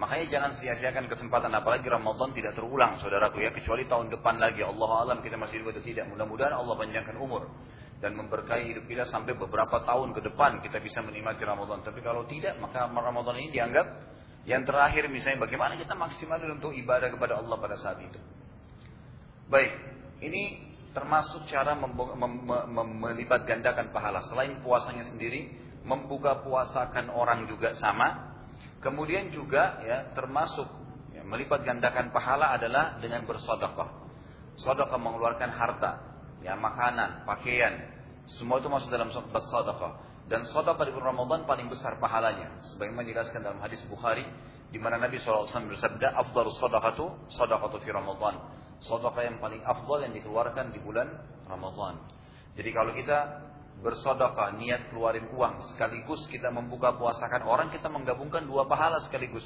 Makanya jangan sia-siakan kesempatan apalagi Ramadan tidak terulang saudaraku ya kecuali tahun depan lagi Allah alam kita masih hidup atau tidak. Mudah-mudahan Allah panjangkan umur dan memberkahi hidup kita sampai beberapa tahun ke depan kita bisa menikmati Ramadan. Tapi kalau tidak maka Ramadan ini dianggap yang terakhir misalnya bagaimana kita maksimal untuk ibadah kepada Allah pada saat itu. Baik, ini termasuk cara melipat gandakan pahala. Selain puasanya sendiri, membuka puasakan orang juga sama. Kemudian juga ya termasuk ya, melipat gandakan pahala adalah dengan bersedekah. Sedekah mengeluarkan harta, ya makanan, pakaian, semua itu masuk dalam sedekah. Dan sedekah di bulan Ramadan paling besar pahalanya. Sebagaimana dijelaskan dalam hadis Bukhari di mana Nabi SAW bersabda, "Afdhalus sadaqatu sadaqatu fi Ramadan." Sedekah yang paling afdal yang dikeluarkan di bulan Ramadan. Jadi kalau kita bersedekah niat keluarin uang sekaligus kita membuka puasakan orang kita menggabungkan dua pahala sekaligus.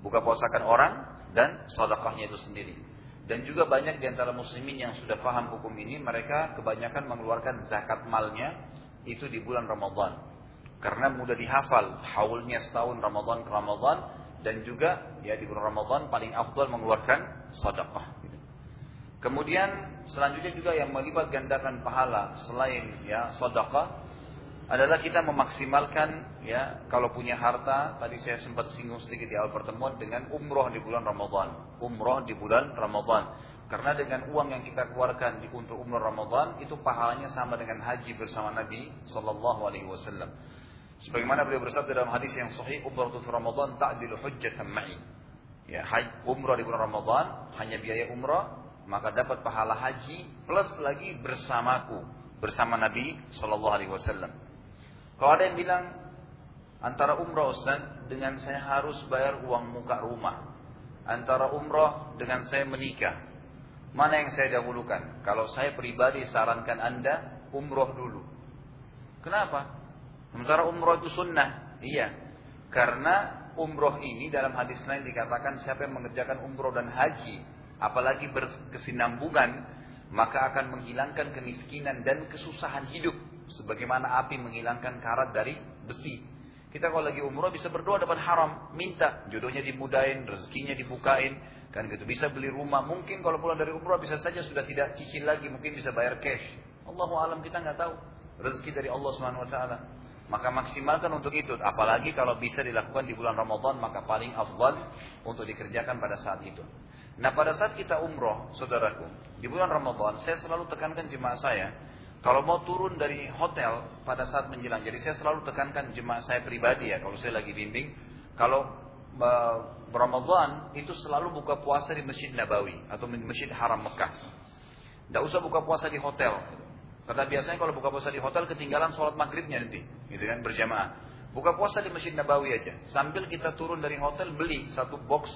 Buka puasakan orang dan sedekahnya itu sendiri. Dan juga banyak di antara muslimin yang sudah paham hukum ini, mereka kebanyakan mengeluarkan zakat malnya itu di bulan Ramadan. Karena mudah dihafal, haulnya setahun Ramadan ke Ramadan, dan juga ya di bulan Ramadan paling afdal mengeluarkan sedekah. Kemudian selanjutnya juga yang melibat gandakan pahala selain ya sedekah adalah kita memaksimalkan ya kalau punya harta tadi saya sempat singgung sedikit di awal pertemuan dengan umroh di bulan Ramadan umroh di bulan Ramadan karena dengan uang yang kita keluarkan di untuk umroh Ramadan itu pahalanya sama dengan haji bersama Nabi Shallallahu Alaihi Wasallam. Sebagaimana beliau bersabda dalam hadis yang sahih umroh di Ramadan ta'dilu hujjatan ma'i. Ya umroh di bulan Ramadan hanya biaya umroh maka dapat pahala haji plus lagi bersamaku bersama Nabi Shallallahu Alaihi Wasallam. Kalau ada yang bilang antara umroh Ustaz dengan saya harus bayar uang muka rumah, antara umroh dengan saya menikah, mana yang saya dahulukan? Kalau saya pribadi sarankan anda umroh dulu. Kenapa? Sementara umroh itu sunnah, iya. Karena umroh ini dalam hadis lain dikatakan siapa yang mengerjakan umroh dan haji apalagi berkesinambungan, maka akan menghilangkan kemiskinan dan kesusahan hidup. Sebagaimana api menghilangkan karat dari besi. Kita kalau lagi umroh bisa berdoa depan haram, minta jodohnya dimudahin, rezekinya dibukain, kan gitu. Bisa beli rumah, mungkin kalau pulang dari umroh bisa saja sudah tidak cicil lagi, mungkin bisa bayar cash. Allahu alam kita nggak tahu. Rezeki dari Allah Subhanahu wa taala. Maka maksimalkan untuk itu. Apalagi kalau bisa dilakukan di bulan Ramadan, maka paling afdal untuk dikerjakan pada saat itu. Nah pada saat kita umroh, saudaraku, di bulan Ramadan, saya selalu tekankan jemaah saya, Kalau mau turun dari hotel pada saat menjelang, jadi saya selalu tekankan jemaah saya pribadi ya, kalau saya lagi bimbing, kalau Ramadan itu selalu buka puasa di Masjid Nabawi atau Masjid Haram Mekah. Tidak usah buka puasa di hotel. Karena biasanya kalau buka puasa di hotel ketinggalan sholat maghribnya nanti, gitu kan berjamaah. Buka puasa di Masjid Nabawi aja. Sambil kita turun dari hotel beli satu box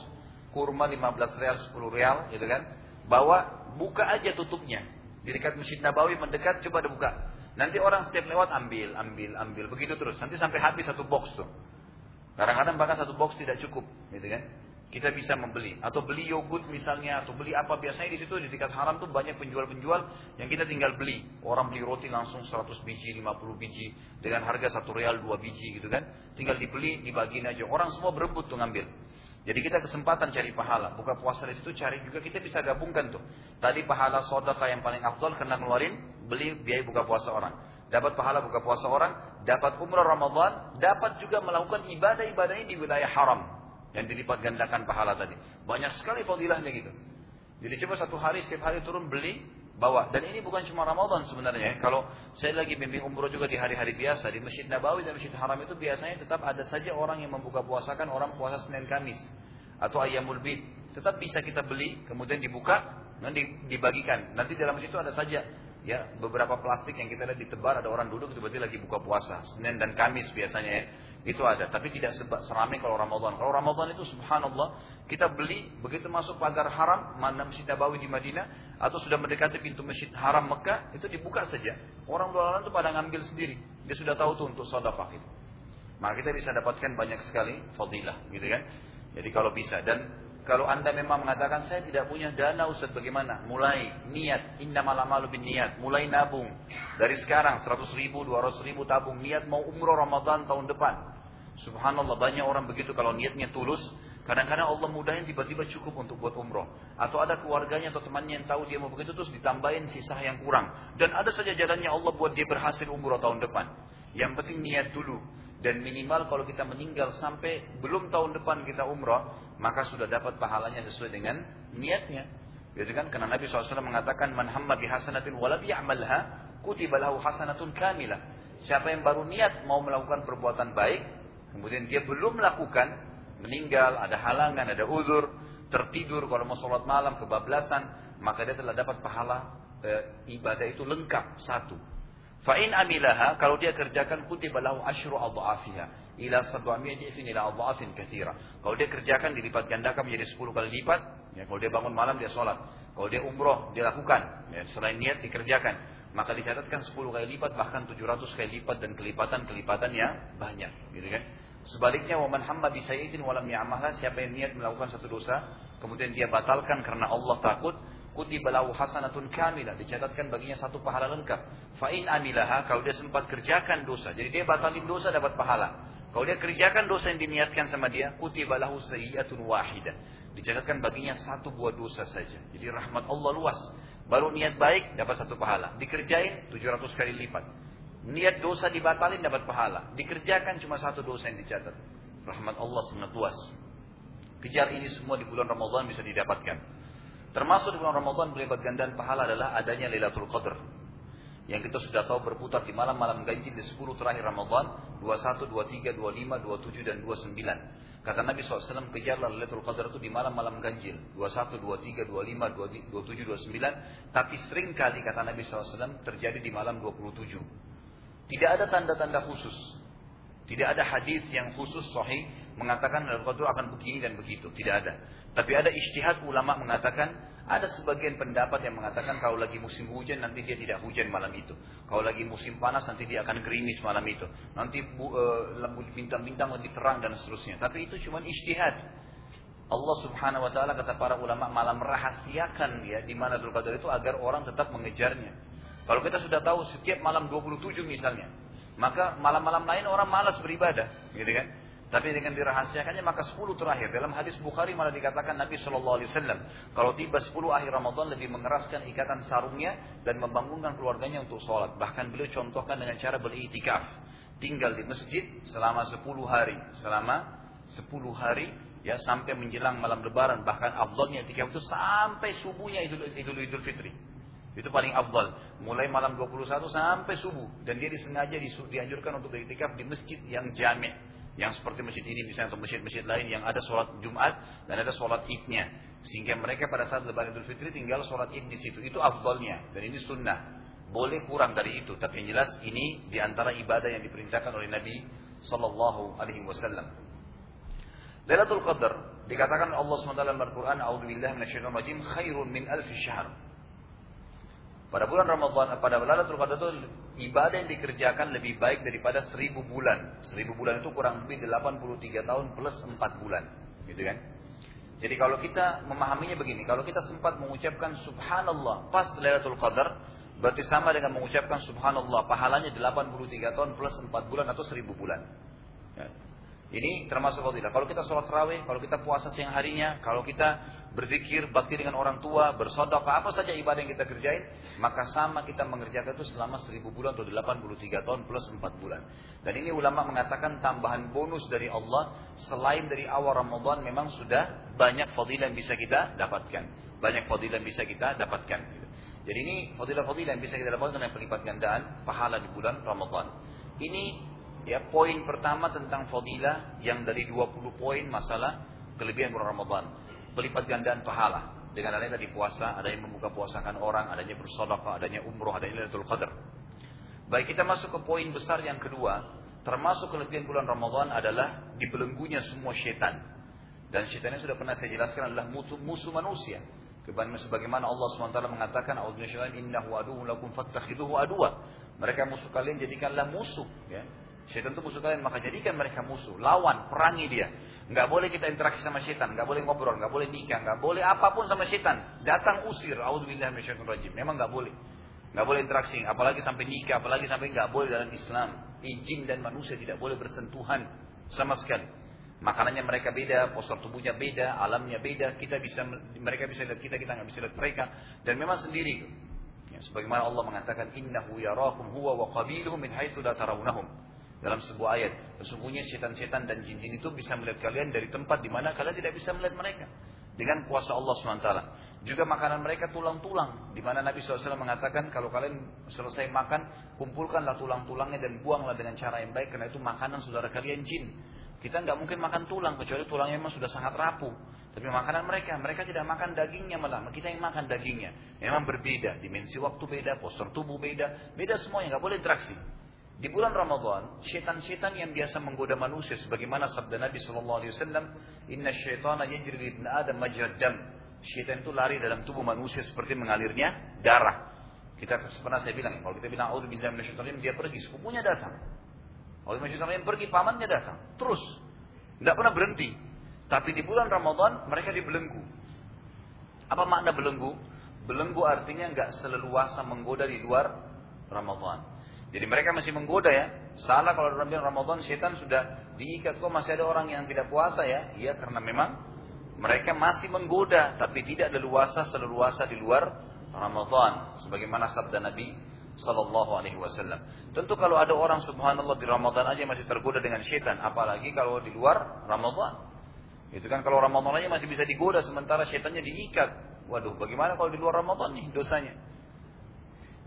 kurma 15 real 10 real, gitu kan. Bawa buka aja tutupnya. Di dekat Masjid Nabawi mendekat, coba dibuka. Nanti orang setiap lewat ambil, ambil, ambil. Begitu terus. Nanti sampai habis satu box tuh. Kadang-kadang bahkan satu box tidak cukup. Gitu kan. Kita bisa membeli. Atau beli yogurt misalnya. Atau beli apa. Biasanya di situ di dekat haram tuh banyak penjual-penjual yang kita tinggal beli. Orang beli roti langsung 100 biji, 50 biji. Dengan harga satu real dua biji gitu kan. Tinggal dibeli, dibagiin aja. Orang semua berebut tuh ngambil. Jadi kita kesempatan cari pahala. Buka puasa di situ cari juga kita bisa gabungkan tuh. Tadi pahala sodaka yang paling afdol karena ngeluarin beli biaya buka puasa orang. Dapat pahala buka puasa orang, dapat umrah Ramadan, dapat juga melakukan ibadah-ibadahnya di wilayah haram yang dilipat gandakan pahala tadi. Banyak sekali fadilahnya gitu. Jadi coba satu hari setiap hari turun beli bawa. Dan ini bukan cuma Ramadan sebenarnya. Kalau saya lagi bimbing umroh juga di hari-hari biasa di Masjid Nabawi dan Masjid Haram itu biasanya tetap ada saja orang yang membuka puasakan orang puasa Senin Kamis atau Ayyamul Bid. Tetap bisa kita beli, kemudian dibuka, nanti dibagikan. Nanti dalam situ ada saja ya beberapa plastik yang kita lihat ditebar ada orang duduk tiba-tiba lagi buka puasa Senin dan Kamis biasanya ya. Itu ada, tapi tidak seramai kalau Ramadan. Kalau Ramadan itu subhanallah, kita beli begitu masuk pagar haram, mana Masjid Nabawi di Madinah, atau sudah mendekati pintu Masjid Haram Mekah, itu dibuka saja. Orang berlalu itu pada ngambil sendiri. Dia sudah tahu tuh untuk sadaqah itu. Maka kita bisa dapatkan banyak sekali fadilah, gitu kan? Jadi kalau bisa dan kalau anda memang mengatakan saya tidak punya dana Ustaz bagaimana? Mulai niat inna malamalu bin niat, mulai nabung dari sekarang 100 ribu, 200 ribu tabung niat mau umroh Ramadan tahun depan. Subhanallah banyak orang begitu kalau niatnya tulus. Kadang-kadang Allah mudahin tiba-tiba cukup untuk buat umroh. Atau ada keluarganya atau temannya yang tahu dia mau begitu terus ditambahin sisa yang kurang. Dan ada saja jalannya Allah buat dia berhasil umroh tahun depan. Yang penting niat dulu. Dan minimal kalau kita meninggal sampai belum tahun depan kita umroh, maka sudah dapat pahalanya sesuai dengan niatnya. Gitu kan? Karena Nabi SAW mengatakan, Man hamma bihasanatin walam ya'malha, kutiba lahu hasanatun kamilah. Siapa yang baru niat mau melakukan perbuatan baik, kemudian dia belum melakukan, meninggal, ada halangan, ada uzur, tertidur kalau mau sholat malam, kebablasan, maka dia telah dapat pahala e, ibadah itu lengkap, satu. Fa'in amilaha, kalau dia kerjakan kutiba lahu asyru adha'afiha. Ila sab'amiyah di'fin ila adha'afin kathira. Kalau dia kerjakan dilipat gandakan menjadi 10 kali lipat. Ya, kalau dia bangun malam dia sholat. Kalau dia umroh dia lakukan. Ya, selain niat dikerjakan. Maka dicatatkan 10 kali lipat bahkan 700 kali lipat dan kelipatan-kelipatan yang banyak. Gitu kan? Sebaliknya waman hamba bisayitin walam ya'amalah siapa yang niat melakukan satu dosa kemudian dia batalkan karena Allah takut kutiba lahu hasanatun kamilah dicatatkan baginya satu pahala lengkap. Fa in amilaha kalau dia sempat kerjakan dosa. Jadi dia batalin dosa dapat pahala. Kalau dia kerjakan dosa yang diniatkan sama dia kutiba lahu sayyi'atun wahidah. Dicatatkan baginya satu buah dosa saja. Jadi rahmat Allah luas. Baru niat baik dapat satu pahala. Dikerjain 700 kali lipat. Niat dosa dibatalin dapat pahala. Dikerjakan cuma satu dosa yang dicatat. Rahmat Allah sangat luas. Kejar ini semua di bulan Ramadan bisa didapatkan Termasuk di bulan Ramadan berlipat gandaan pahala adalah adanya Lailatul Qadar. Yang kita sudah tahu berputar di malam-malam ganjil di 10 terakhir Ramadan, 21, 23, 25, 27 dan 29. Kata Nabi SAW, kejarlah Lailatul Qadar itu di malam-malam ganjil. 21, 23, 25, 27, 29. Tapi sering kali kata Nabi SAW terjadi di malam 27. Tidak ada tanda-tanda khusus. Tidak ada hadis yang khusus sahih mengatakan Lailatul Qadar akan begini dan begitu. Tidak ada. Tapi ada istihad ulama mengatakan, ada sebagian pendapat yang mengatakan kalau lagi musim hujan nanti dia tidak hujan malam itu. Kalau lagi musim panas nanti dia akan gerimis malam itu. Nanti uh, bintang-bintang lebih terang dan seterusnya. Tapi itu cuma istihad. Allah Subhanahu wa taala kata para ulama malam merahasiakan ya di mana Qadar itu agar orang tetap mengejarnya. Kalau kita sudah tahu setiap malam 27 misalnya, maka malam-malam lain orang malas beribadah, gitu kan? Tapi dengan dirahasiakannya maka 10 terakhir. Dalam hadis Bukhari malah dikatakan Nabi Shallallahu Alaihi Wasallam kalau tiba 10 akhir Ramadan lebih mengeraskan ikatan sarungnya dan membangunkan keluarganya untuk sholat. Bahkan beliau contohkan dengan cara beritikaf, tinggal di masjid selama 10 hari, selama 10 hari ya sampai menjelang malam Lebaran. Bahkan Abdulnya itikaf itu sampai subuhnya Idul Idul, Idul Fitri. Itu paling afdal. Mulai malam 21 sampai subuh. Dan dia disengaja dianjurkan untuk beriktikaf di masjid yang jami' Yang seperti masjid ini misalnya atau masjid-masjid lain yang ada sholat Jumat dan ada sholat idnya. Sehingga mereka pada saat lebaran Idul Fitri tinggal sholat id di situ. Itu afdalnya. Dan ini sunnah. Boleh kurang dari itu. Tapi yang jelas ini di antara ibadah yang diperintahkan oleh Nabi Sallallahu Alaihi Wasallam. Lailatul Qadar dikatakan Allah SWT dalam Al-Quran, minasyaitonir khairun min alfi syahr. Pada bulan Ramadan, pada Lailatul Qadar itu ibadah yang dikerjakan lebih baik daripada seribu bulan. Seribu bulan itu kurang lebih 83 tahun plus 4 bulan. Gitu kan? Jadi kalau kita memahaminya begini, kalau kita sempat mengucapkan subhanallah pas Lailatul Qadar, berarti sama dengan mengucapkan subhanallah, pahalanya 83 tahun plus 4 bulan atau 1000 bulan. Ya. Ini termasuk fadilah. Kalau kita sholat raweh, kalau kita puasa siang harinya, kalau kita berzikir, bakti dengan orang tua, bersodokah, apa saja ibadah yang kita kerjain, maka sama kita mengerjakan itu selama 1000 bulan atau 83 tahun plus 4 bulan. Dan ini ulama mengatakan tambahan bonus dari Allah, selain dari awal Ramadan memang sudah banyak fadilah yang bisa kita dapatkan. Banyak fadilah yang bisa kita dapatkan. Jadi ini fadilah-fadilah yang bisa kita dapatkan dengan pelipat gandaan pahala di bulan Ramadan. Ini Ya, poin pertama tentang fadilah yang dari 20 poin masalah kelebihan bulan Ramadan. Pelipat gandaan pahala. Dengan adanya tadi puasa, adanya membuka puasakan orang, adanya bersedekah, adanya umroh, adanya Lailatul Qadar. Baik, kita masuk ke poin besar yang kedua. Termasuk kelebihan bulan Ramadan adalah dibelenggunya semua syaitan. Dan syaitan yang sudah pernah saya jelaskan adalah musuh, musuh manusia. Sebagaimana Allah SWT mengatakan, innahu aduhu lakum fattakhiduhu adua. Mereka musuh kalian jadikanlah musuh. Ya. Syaitan itu musuh kalian, maka jadikan mereka musuh. Lawan, perangi dia. Nggak boleh kita interaksi sama syaitan, nggak boleh ngobrol, nggak boleh nikah, nggak boleh apa pun sama syaitan. Datang usir, auzubillah rajim. Memang nggak boleh. Nggak boleh interaksi, apalagi sampai nikah, apalagi sampai nggak boleh dalam Islam. Izin dan manusia tidak boleh bersentuhan sama sekali. Makanannya mereka beda, postur tubuhnya beda, alamnya beda. Kita bisa, mereka bisa lihat kita, kita nggak bisa lihat mereka. Dan memang sendiri. Ya, sebagaimana Allah mengatakan, Innahu yarakum huwa wa qabiluhu min haitsu la tarawnahum dalam sebuah ayat. Sesungguhnya setan-setan dan jin-jin itu bisa melihat kalian dari tempat di mana kalian tidak bisa melihat mereka. Dengan kuasa Allah SWT. Juga makanan mereka tulang-tulang. Di mana Nabi SAW mengatakan kalau kalian selesai makan, kumpulkanlah tulang-tulangnya dan buanglah dengan cara yang baik. Karena itu makanan saudara kalian jin. Kita nggak mungkin makan tulang kecuali tulangnya memang sudah sangat rapuh. Tapi makanan mereka, mereka tidak makan dagingnya malah. Kita yang makan dagingnya. Memang berbeda, dimensi waktu beda, postur tubuh beda, beda semuanya, nggak boleh interaksi. Di bulan Ramadan, syaitan-syaitan yang biasa menggoda manusia sebagaimana sabda Nabi sallallahu alaihi wasallam, "Inna syaitana yajri ibn Adam majrad dam." Syaitan itu lari dalam tubuh manusia seperti mengalirnya darah. Kita pernah saya bilang, kalau kita bilang auzubillahi minasyaitonir dia pergi, sepupunya datang. Auzubillahi pergi, pamannya datang. Terus. Tidak pernah berhenti. Tapi di bulan Ramadan mereka dibelenggu. Apa makna belenggu? Belenggu artinya nggak seleluasa menggoda di luar Ramadan. Jadi mereka masih menggoda ya. Salah kalau dalam bulan Ramadan setan sudah diikat kok masih ada orang yang tidak puasa ya. Iya karena memang mereka masih menggoda tapi tidak leluasa seleluasa di luar Ramadan sebagaimana sabda Nabi sallallahu alaihi wasallam. Tentu kalau ada orang subhanallah di Ramadan aja masih tergoda dengan setan, apalagi kalau di luar Ramadan. Itu kan kalau Ramadan aja masih bisa digoda sementara setannya diikat. Waduh, bagaimana kalau di luar Ramadan nih dosanya?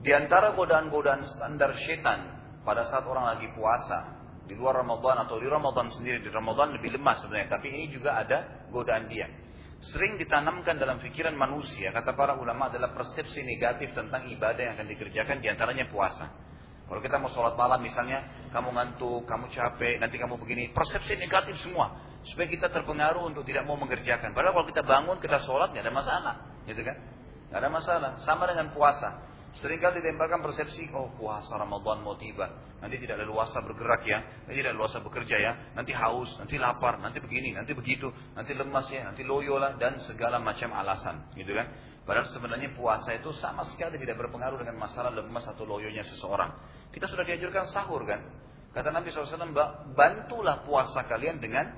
Di antara godaan-godaan standar setan pada saat orang lagi puasa di luar Ramadan atau di Ramadan sendiri di Ramadan lebih lemah sebenarnya, tapi ini juga ada godaan dia. Sering ditanamkan dalam pikiran manusia, kata para ulama adalah persepsi negatif tentang ibadah yang akan dikerjakan di antaranya puasa. Kalau kita mau sholat malam misalnya, kamu ngantuk, kamu capek, nanti kamu begini, persepsi negatif semua. Supaya kita terpengaruh untuk tidak mau mengerjakan. Padahal kalau kita bangun, kita sholat, nggak ada masalah. Gitu kan? Nggak ada masalah. Sama dengan puasa. Seringkali dilemparkan persepsi, oh puasa Ramadan mau tiba. Nanti tidak leluasa bergerak ya, nanti tidak leluasa bekerja ya, nanti haus, nanti lapar, nanti begini, nanti begitu, nanti lemas ya, nanti loyo lah, dan segala macam alasan. Gitu kan? Padahal sebenarnya puasa itu sama sekali tidak berpengaruh dengan masalah lemas atau loyonya seseorang. Kita sudah dianjurkan sahur kan? Kata Nabi SAW, bantulah puasa kalian dengan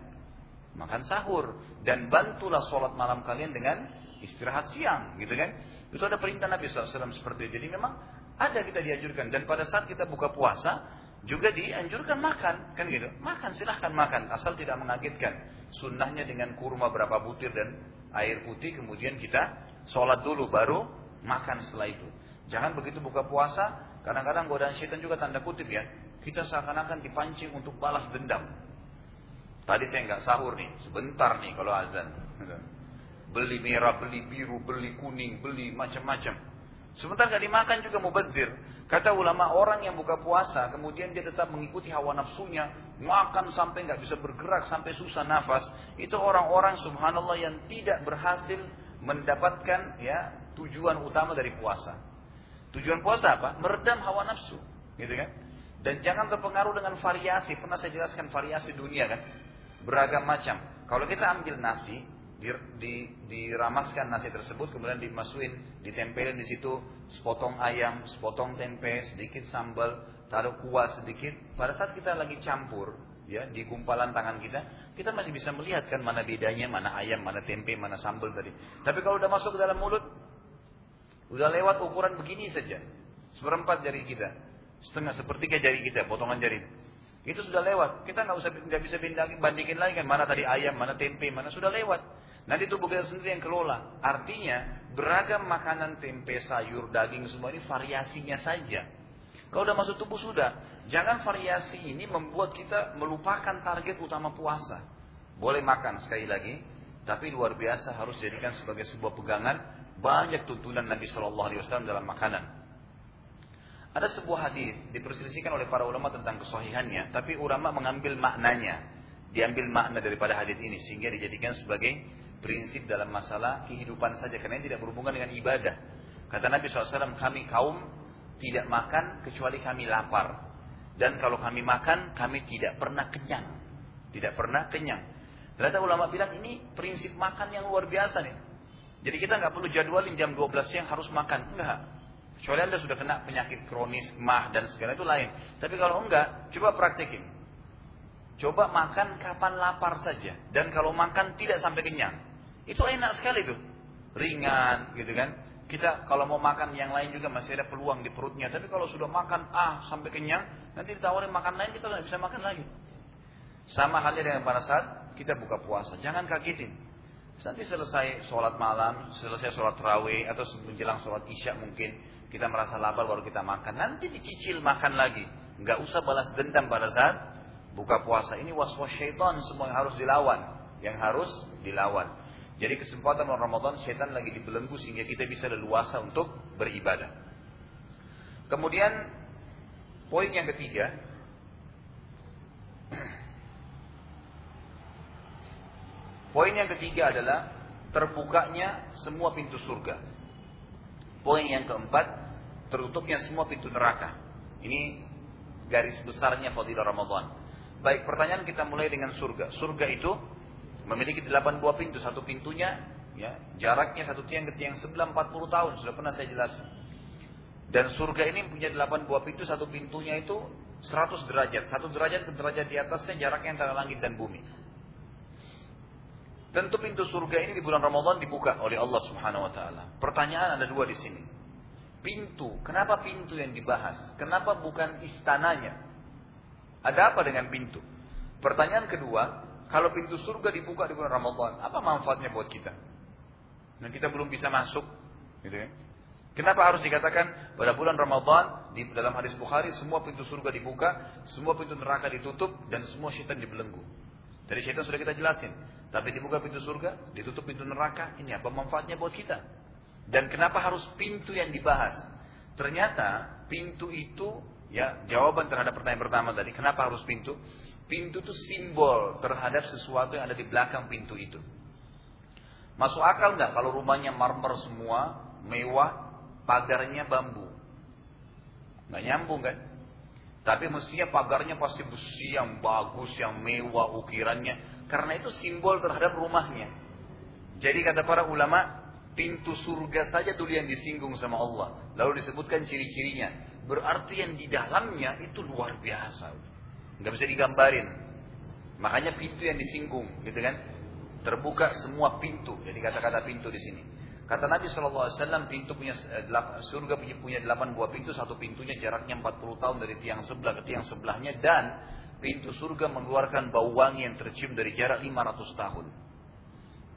makan sahur. Dan bantulah sholat malam kalian dengan istirahat siang. Gitu kan? Itu ada perintah Nabi SAW seperti itu. Jadi memang ada kita dianjurkan. Dan pada saat kita buka puasa, juga dianjurkan makan. Kan gitu. Makan, silahkan makan. Asal tidak mengagetkan. Sunnahnya dengan kurma berapa butir dan air putih. Kemudian kita sholat dulu, baru makan setelah itu. Jangan begitu buka puasa, kadang-kadang godaan syaitan juga tanda kutip ya. Kita seakan-akan dipancing untuk balas dendam. Tadi saya nggak sahur nih, sebentar nih kalau azan. Beli merah, beli biru, beli kuning, beli macam-macam. Sebentar nggak dimakan juga mubazir. Kata ulama orang yang buka puasa, kemudian dia tetap mengikuti hawa nafsunya, makan sampai nggak bisa bergerak, sampai susah nafas. Itu orang-orang subhanallah yang tidak berhasil mendapatkan ya tujuan utama dari puasa. Tujuan puasa apa? Meredam hawa nafsu, gitu kan? Dan jangan terpengaruh dengan variasi. Pernah saya jelaskan variasi dunia kan? Beragam macam. Kalau kita ambil nasi, diramaskan nasi tersebut, kemudian dimasukin, ditempelin di situ sepotong ayam, sepotong tempe, sedikit sambal, taruh kuah sedikit. Pada saat kita lagi campur, ya di gumpalan tangan kita, kita masih bisa melihat kan mana bedanya, mana ayam, mana tempe, mana sambal tadi. Tapi kalau udah masuk ke dalam mulut, udah lewat ukuran begini saja, seperempat jari kita, setengah sepertiga jari kita, potongan jari. Itu sudah lewat. Kita nggak usah nggak bisa bandingin lagi kan mana tadi ayam, mana tempe, mana sudah lewat. Nanti tubuh kita sendiri yang kelola. Artinya beragam makanan tempe, sayur, daging semua ini variasinya saja. Kalau udah masuk tubuh sudah. Jangan variasi ini membuat kita melupakan target utama puasa. Boleh makan sekali lagi, tapi luar biasa harus jadikan sebagai sebuah pegangan banyak tuntunan Nabi Shallallahu Alaihi Wasallam dalam makanan. Ada sebuah hadis diperselisihkan oleh para ulama tentang kesahihannya, tapi ulama mengambil maknanya, diambil makna daripada hadis ini sehingga dijadikan sebagai prinsip dalam masalah kehidupan saja karena ini tidak berhubungan dengan ibadah. Kata Nabi SAW, kami kaum tidak makan kecuali kami lapar. Dan kalau kami makan, kami tidak pernah kenyang. Tidak pernah kenyang. Ternyata ulama bilang ini prinsip makan yang luar biasa nih. Jadi kita nggak perlu jadwalin jam 12 siang harus makan. Enggak. Kecuali Anda sudah kena penyakit kronis, mah dan segala itu lain. Tapi kalau enggak, coba praktekin. Coba makan kapan lapar saja. Dan kalau makan tidak sampai kenyang. Itu enak sekali tuh. Ringan gitu kan. Kita kalau mau makan yang lain juga masih ada peluang di perutnya. Tapi kalau sudah makan ah sampai kenyang, nanti ditawarin makan lain kita nggak bisa makan lagi. Sama halnya dengan pada saat kita buka puasa. Jangan kagetin. Nanti selesai sholat malam, selesai sholat terawih atau menjelang sholat isya mungkin kita merasa lapar baru kita makan. Nanti dicicil makan lagi. Nggak usah balas dendam pada saat buka puasa. Ini was-was syaitan semua yang harus dilawan. Yang harus dilawan. Jadi kesempatan Ramadan setan lagi dibelenggu sehingga kita bisa leluasa untuk beribadah. Kemudian poin yang ketiga Poin yang ketiga adalah terbukanya semua pintu surga. Poin yang keempat, tertutupnya semua pintu neraka. Ini garis besarnya fadilah Ramadan. Baik, pertanyaan kita mulai dengan surga. Surga itu memiliki delapan buah pintu. Satu pintunya ya jaraknya satu tiang ke tiang sebelah 40 tahun sudah pernah saya jelaskan. Dan surga ini punya delapan buah pintu. Satu pintunya itu 100 derajat. Satu derajat ke derajat di atasnya jaraknya antara langit dan bumi. Tentu pintu surga ini di bulan Ramadan dibuka oleh Allah Subhanahu wa taala. Pertanyaan ada dua di sini. Pintu, kenapa pintu yang dibahas? Kenapa bukan istananya? Ada apa dengan pintu? Pertanyaan kedua, kalau pintu surga dibuka di bulan Ramadan, apa manfaatnya buat kita? Dan kita belum bisa masuk, gitu ya. Kenapa harus dikatakan pada bulan Ramadan di dalam hadis Bukhari semua pintu surga dibuka, semua pintu neraka ditutup dan semua syaitan dibelenggu. Dari syaitan sudah kita jelasin. Tapi dibuka pintu surga, ditutup pintu neraka. Ini apa manfaatnya buat kita? Dan kenapa harus pintu yang dibahas? Ternyata pintu itu ya jawaban terhadap pertanyaan pertama tadi. Kenapa harus pintu? Pintu itu simbol terhadap sesuatu yang ada di belakang pintu itu. Masuk akal nggak kalau rumahnya marmer semua, mewah, pagarnya bambu? Nggak nyambung kan? Tapi mestinya pagarnya pasti besi yang bagus, yang mewah ukirannya. Karena itu simbol terhadap rumahnya. Jadi kata para ulama, pintu surga saja dulu yang disinggung sama Allah. Lalu disebutkan ciri-cirinya. Berarti yang di dalamnya itu luar biasa nggak bisa digambarin. Makanya pintu yang disinggung, gitu kan? Terbuka semua pintu. Jadi kata-kata pintu di sini. Kata Nabi SAW, pintu punya eh, surga punya, punya delapan buah pintu, satu pintunya jaraknya 40 tahun dari tiang sebelah ke tiang sebelahnya dan pintu surga mengeluarkan bau wangi yang tercium dari jarak 500 tahun.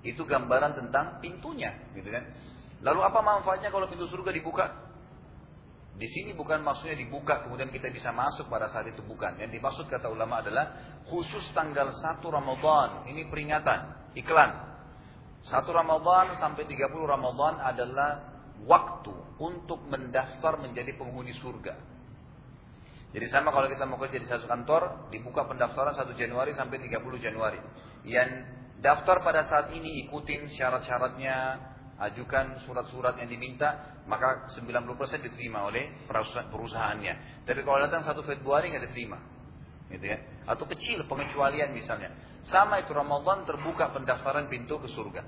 Itu gambaran tentang pintunya, gitu kan? Lalu apa manfaatnya kalau pintu surga dibuka? Di sini bukan maksudnya dibuka kemudian kita bisa masuk pada saat itu bukan. Yang dimaksud kata ulama adalah khusus tanggal 1 Ramadan. Ini peringatan, iklan. 1 Ramadan sampai 30 Ramadan adalah waktu untuk mendaftar menjadi penghuni surga. Jadi sama kalau kita mau kerja di satu kantor, dibuka pendaftaran 1 Januari sampai 30 Januari. Yang daftar pada saat ini ikutin syarat-syaratnya, ajukan surat-surat yang diminta, maka 90% diterima oleh perusahaannya. Tapi kalau datang 1 Februari nggak diterima. Gitu ya. Atau kecil pengecualian misalnya. Sama itu Ramadan terbuka pendaftaran pintu ke surga.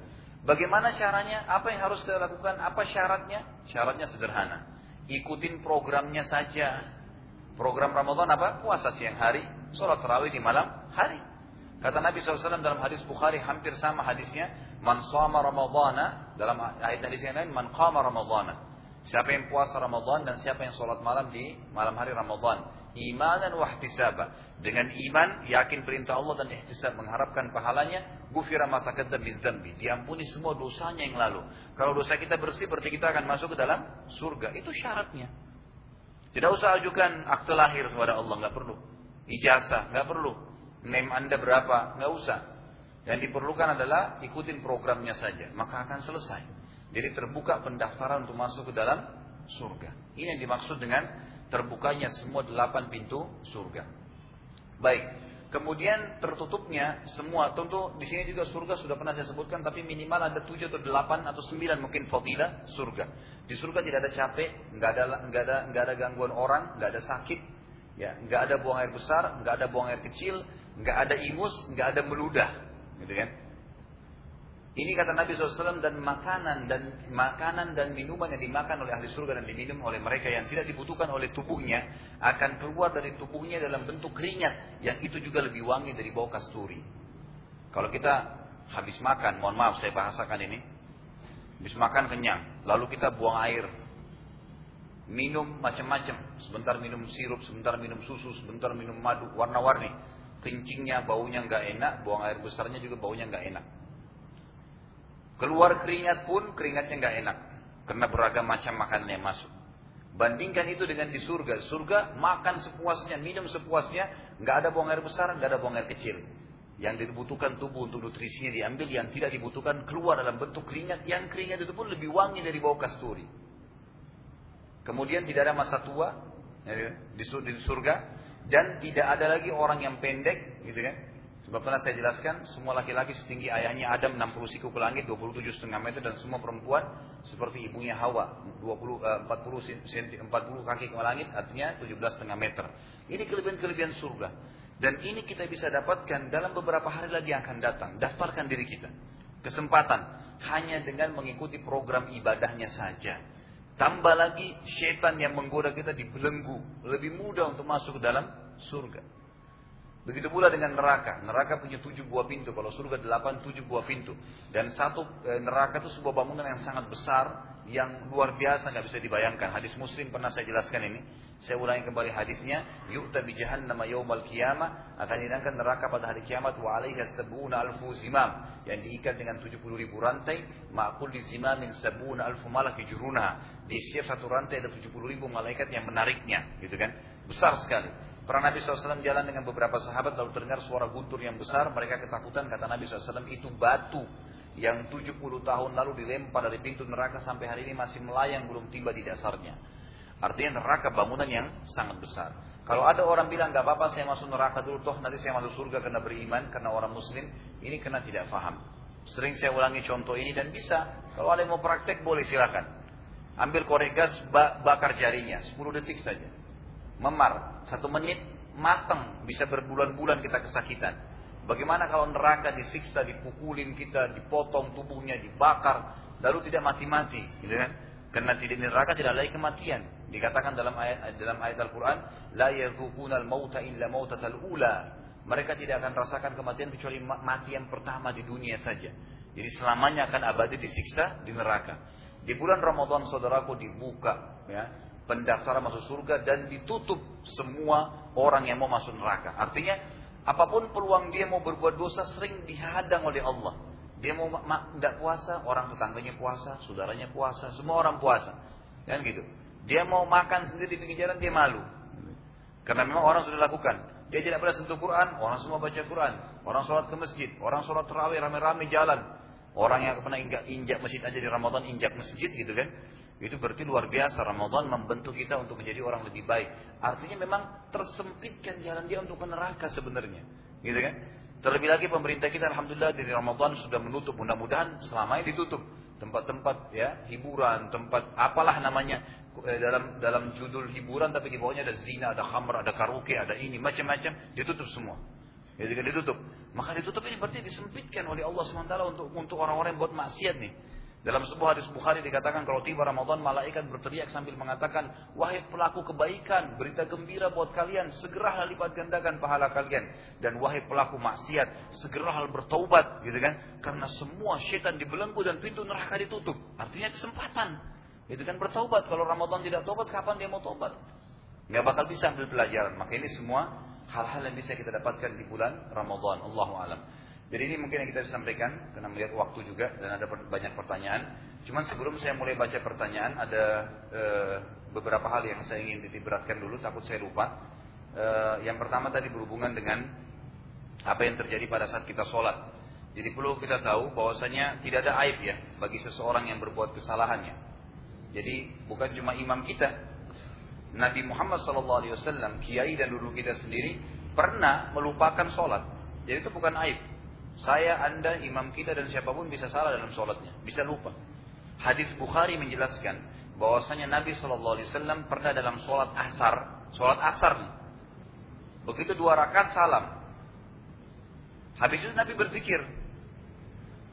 Bagaimana caranya? Apa yang harus kita lakukan? Apa syaratnya? Syaratnya sederhana. Ikutin programnya saja. Program Ramadan apa? Puasa siang hari, sholat tarawih di malam hari. Kata Nabi SAW dalam hadis Bukhari hampir sama hadisnya, Man sama Ramadana, dalam ayat hadis yang lain, Man qama Ramadana. Siapa yang puasa Ramadan dan siapa yang sholat malam di malam hari Ramadan. Imanan wahtisaba. Dengan iman, yakin perintah Allah dan ihtisab mengharapkan pahalanya, gufira mata min dzambi. Diampuni semua dosanya yang lalu. Kalau dosa kita bersih berarti kita akan masuk ke dalam surga. Itu syaratnya. Tidak usah ajukan akte lahir kepada Allah, nggak perlu. Ijazah, nggak perlu name Anda berapa, nggak usah. Yang diperlukan adalah ikutin programnya saja, maka akan selesai. Jadi terbuka pendaftaran untuk masuk ke dalam surga. Ini yang dimaksud dengan terbukanya semua delapan pintu surga. Baik. Kemudian tertutupnya semua, tentu di sini juga surga sudah pernah saya sebutkan, tapi minimal ada tujuh atau delapan atau sembilan mungkin fadilah surga. Di surga tidak ada capek, nggak ada nggak ada nggak ada gangguan orang, nggak ada sakit, ya nggak ada buang air besar, nggak ada buang air kecil, nggak ada ingus, nggak ada meludah, gitu kan? Ini kata Nabi SAW dan makanan dan makanan dan minuman yang dimakan oleh ahli surga dan diminum oleh mereka yang tidak dibutuhkan oleh tubuhnya akan keluar dari tubuhnya dalam bentuk keringat yang itu juga lebih wangi dari bau kasturi. Kalau kita habis makan, mohon maaf saya bahasakan ini, habis makan kenyang, lalu kita buang air, minum macam-macam, sebentar minum sirup, sebentar minum susu, sebentar minum madu, warna-warni kencingnya baunya nggak enak, buang air besarnya juga baunya nggak enak. Keluar keringat pun keringatnya nggak enak, karena beragam macam makanan yang masuk. Bandingkan itu dengan di surga. Surga makan sepuasnya, minum sepuasnya, nggak ada buang air besar, nggak ada buang air kecil. Yang dibutuhkan tubuh untuk nutrisinya diambil, yang tidak dibutuhkan keluar dalam bentuk keringat, yang keringat itu pun lebih wangi dari bau kasturi. Kemudian tidak ada masa tua ya, di surga, dan tidak ada lagi orang yang pendek, gitu kan? Sebab pernah saya jelaskan, semua laki-laki setinggi ayahnya Adam 60 siku ke langit, 27 setengah meter dan semua perempuan seperti ibunya Hawa 20 40 cm 40 kaki ke langit artinya 17 setengah meter. Ini kelebihan-kelebihan surga. Dan ini kita bisa dapatkan dalam beberapa hari lagi yang akan datang. Daftarkan diri kita. Kesempatan hanya dengan mengikuti program ibadahnya saja. Tambah lagi setan yang menggoda kita dibelenggu. Lebih mudah untuk masuk ke dalam surga. Begitu pula dengan neraka. Neraka punya tujuh buah pintu. Kalau surga delapan, tujuh buah pintu. Dan satu e, neraka itu sebuah bangunan yang sangat besar. Yang luar biasa nggak bisa dibayangkan. Hadis muslim pernah saya jelaskan ini. Saya ulangi kembali hadisnya. Yu'ta bi jahannama yawmal qiyamah. Akan dihidangkan neraka pada hari kiamat. Wa alaiha sabuna alfu zimam. Yang diikat dengan 70 ribu rantai. Ma'kul di zimamin sabuna alfu malak. Di setiap satu rantai ada 70 ribu malaikat yang menariknya. Gitu kan. Besar sekali. Pernah Nabi SAW jalan dengan beberapa sahabat lalu terdengar suara guntur yang besar. Mereka ketakutan kata Nabi SAW itu batu yang 70 tahun lalu dilempar dari pintu neraka sampai hari ini masih melayang belum tiba di dasarnya. Artinya neraka bangunan yang sangat besar. Kalau ada orang bilang gak apa-apa saya masuk neraka dulu toh nanti saya masuk surga karena beriman karena orang muslim ini kena tidak faham. Sering saya ulangi contoh ini dan bisa. Kalau ada yang mau praktek boleh silakan. Ambil korek gas bakar jarinya 10 detik saja. Memar satu menit matang bisa berbulan-bulan kita kesakitan. Bagaimana kalau neraka disiksa, dipukulin kita, dipotong tubuhnya, dibakar, lalu tidak mati-mati, gitu kan? Karena tidak neraka tidak lagi kematian. Dikatakan dalam ayat dalam ayat Al-Qur'an, la yadzuquna al-mauta illa mautatal ula. Mereka tidak akan rasakan kematian kecuali mati yang pertama di dunia saja. Jadi selamanya akan abadi disiksa di neraka. Di bulan Ramadan saudaraku dibuka ya, pendaftaran masuk surga dan ditutup semua orang yang mau masuk neraka. Artinya apa pun peluang dia mau berbuat dosa sering dihadang oleh Allah. Dia mau tidak puasa, orang tetangganya puasa, saudaranya puasa, semua orang puasa. Kan gitu. Dia mau makan sendiri di pinggir jalan dia malu. Karena memang orang sudah lakukan. Dia tidak pernah sentuh Quran, orang semua baca Quran. Orang sholat ke masjid, orang sholat terawih rame-rame jalan. Orang yang pernah injak, injak masjid aja di Ramadan, injak masjid gitu kan. Itu berarti luar biasa. Ramadan membentuk kita untuk menjadi orang lebih baik. Artinya memang tersempitkan jalan dia untuk neraka sebenarnya. Gitu kan? Terlebih lagi pemerintah kita Alhamdulillah dari Ramadan sudah menutup. Mudah-mudahan selama ini ditutup. Tempat-tempat ya hiburan, tempat apalah namanya eh, dalam dalam judul hiburan tapi di bawahnya ada zina, ada khamr, ada karaoke, ada ini macam-macam ditutup semua. Jadi kan ditutup. Maka ditutup ini berarti disempitkan oleh Allah SWT untuk untuk orang-orang yang buat maksiat nih. Dalam sebuah hadis Bukhari dikatakan kalau tiba Ramadan malaikat berteriak sambil mengatakan, "Wahai pelaku kebaikan, berita gembira buat kalian, segeralah lipat gandakan pahala kalian dan wahai pelaku maksiat, segeralah bertaubat." Gitu kan? Karena semua setan dibelenggu dan pintu neraka ditutup. Artinya kesempatan. Itu kan bertaubat. Kalau Ramadan tidak taubat, kapan dia mau taubat? Nggak bakal bisa ambil pelajaran. Maka ini semua hal-hal yang bisa kita dapatkan di bulan Ramadan. Allahu alam. Jadi ini mungkin yang kita sampaikan karena melihat waktu juga dan ada banyak pertanyaan. Cuman sebelum saya mulai baca pertanyaan ada e, beberapa hal yang saya ingin beratkan dulu takut saya lupa. E, yang pertama tadi berhubungan dengan apa yang terjadi pada saat kita sholat. Jadi perlu kita tahu bahwasanya tidak ada aib ya bagi seseorang yang berbuat kesalahannya. Jadi bukan cuma imam kita, Nabi Muhammad SAW, kiai dan dulu kita sendiri pernah melupakan sholat. Jadi itu bukan aib. Saya, anda, imam kita dan siapa pun bisa salah dalam sholatnya, bisa lupa. Hadis Bukhari menjelaskan bahwasanya Nabi Wasallam pernah dalam sholat asar, sholat asar. Begitu dua rakaat salam. Habis itu Nabi berzikir.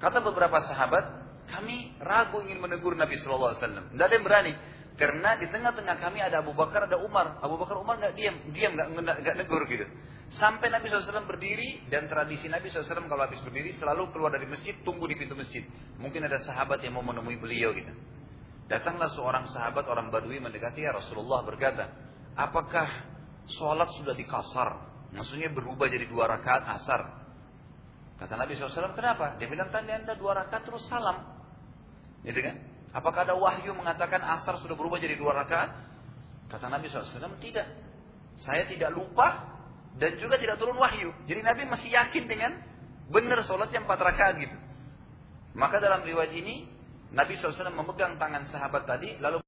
Kata beberapa sahabat, kami ragu ingin menegur Nabi Wasallam. Tidak ada yang berani. Karena di tengah-tengah kami ada Abu Bakar, ada Umar. Abu Bakar, Umar nggak diam, diam nggak negur gitu. Sampai Nabi SAW berdiri dan tradisi Nabi SAW kalau habis berdiri selalu keluar dari masjid tunggu di pintu masjid. Mungkin ada sahabat yang mau menemui beliau gitu. Datanglah seorang sahabat orang Badui mendekati ya Rasulullah berkata, apakah sholat sudah dikasar? Maksudnya berubah jadi dua rakaat asar. Kata Nabi SAW, kenapa? Dia bilang tadi anda dua rakaat terus salam. Gitu kan? Apakah ada wahyu mengatakan asar sudah berubah jadi dua rakaat? Kata Nabi SAW, tidak. Saya tidak lupa dan juga tidak turun wahyu. Jadi Nabi masih yakin dengan benar sholatnya empat rakaat gitu. Maka dalam riwayat ini Nabi SAW memegang tangan sahabat tadi lalu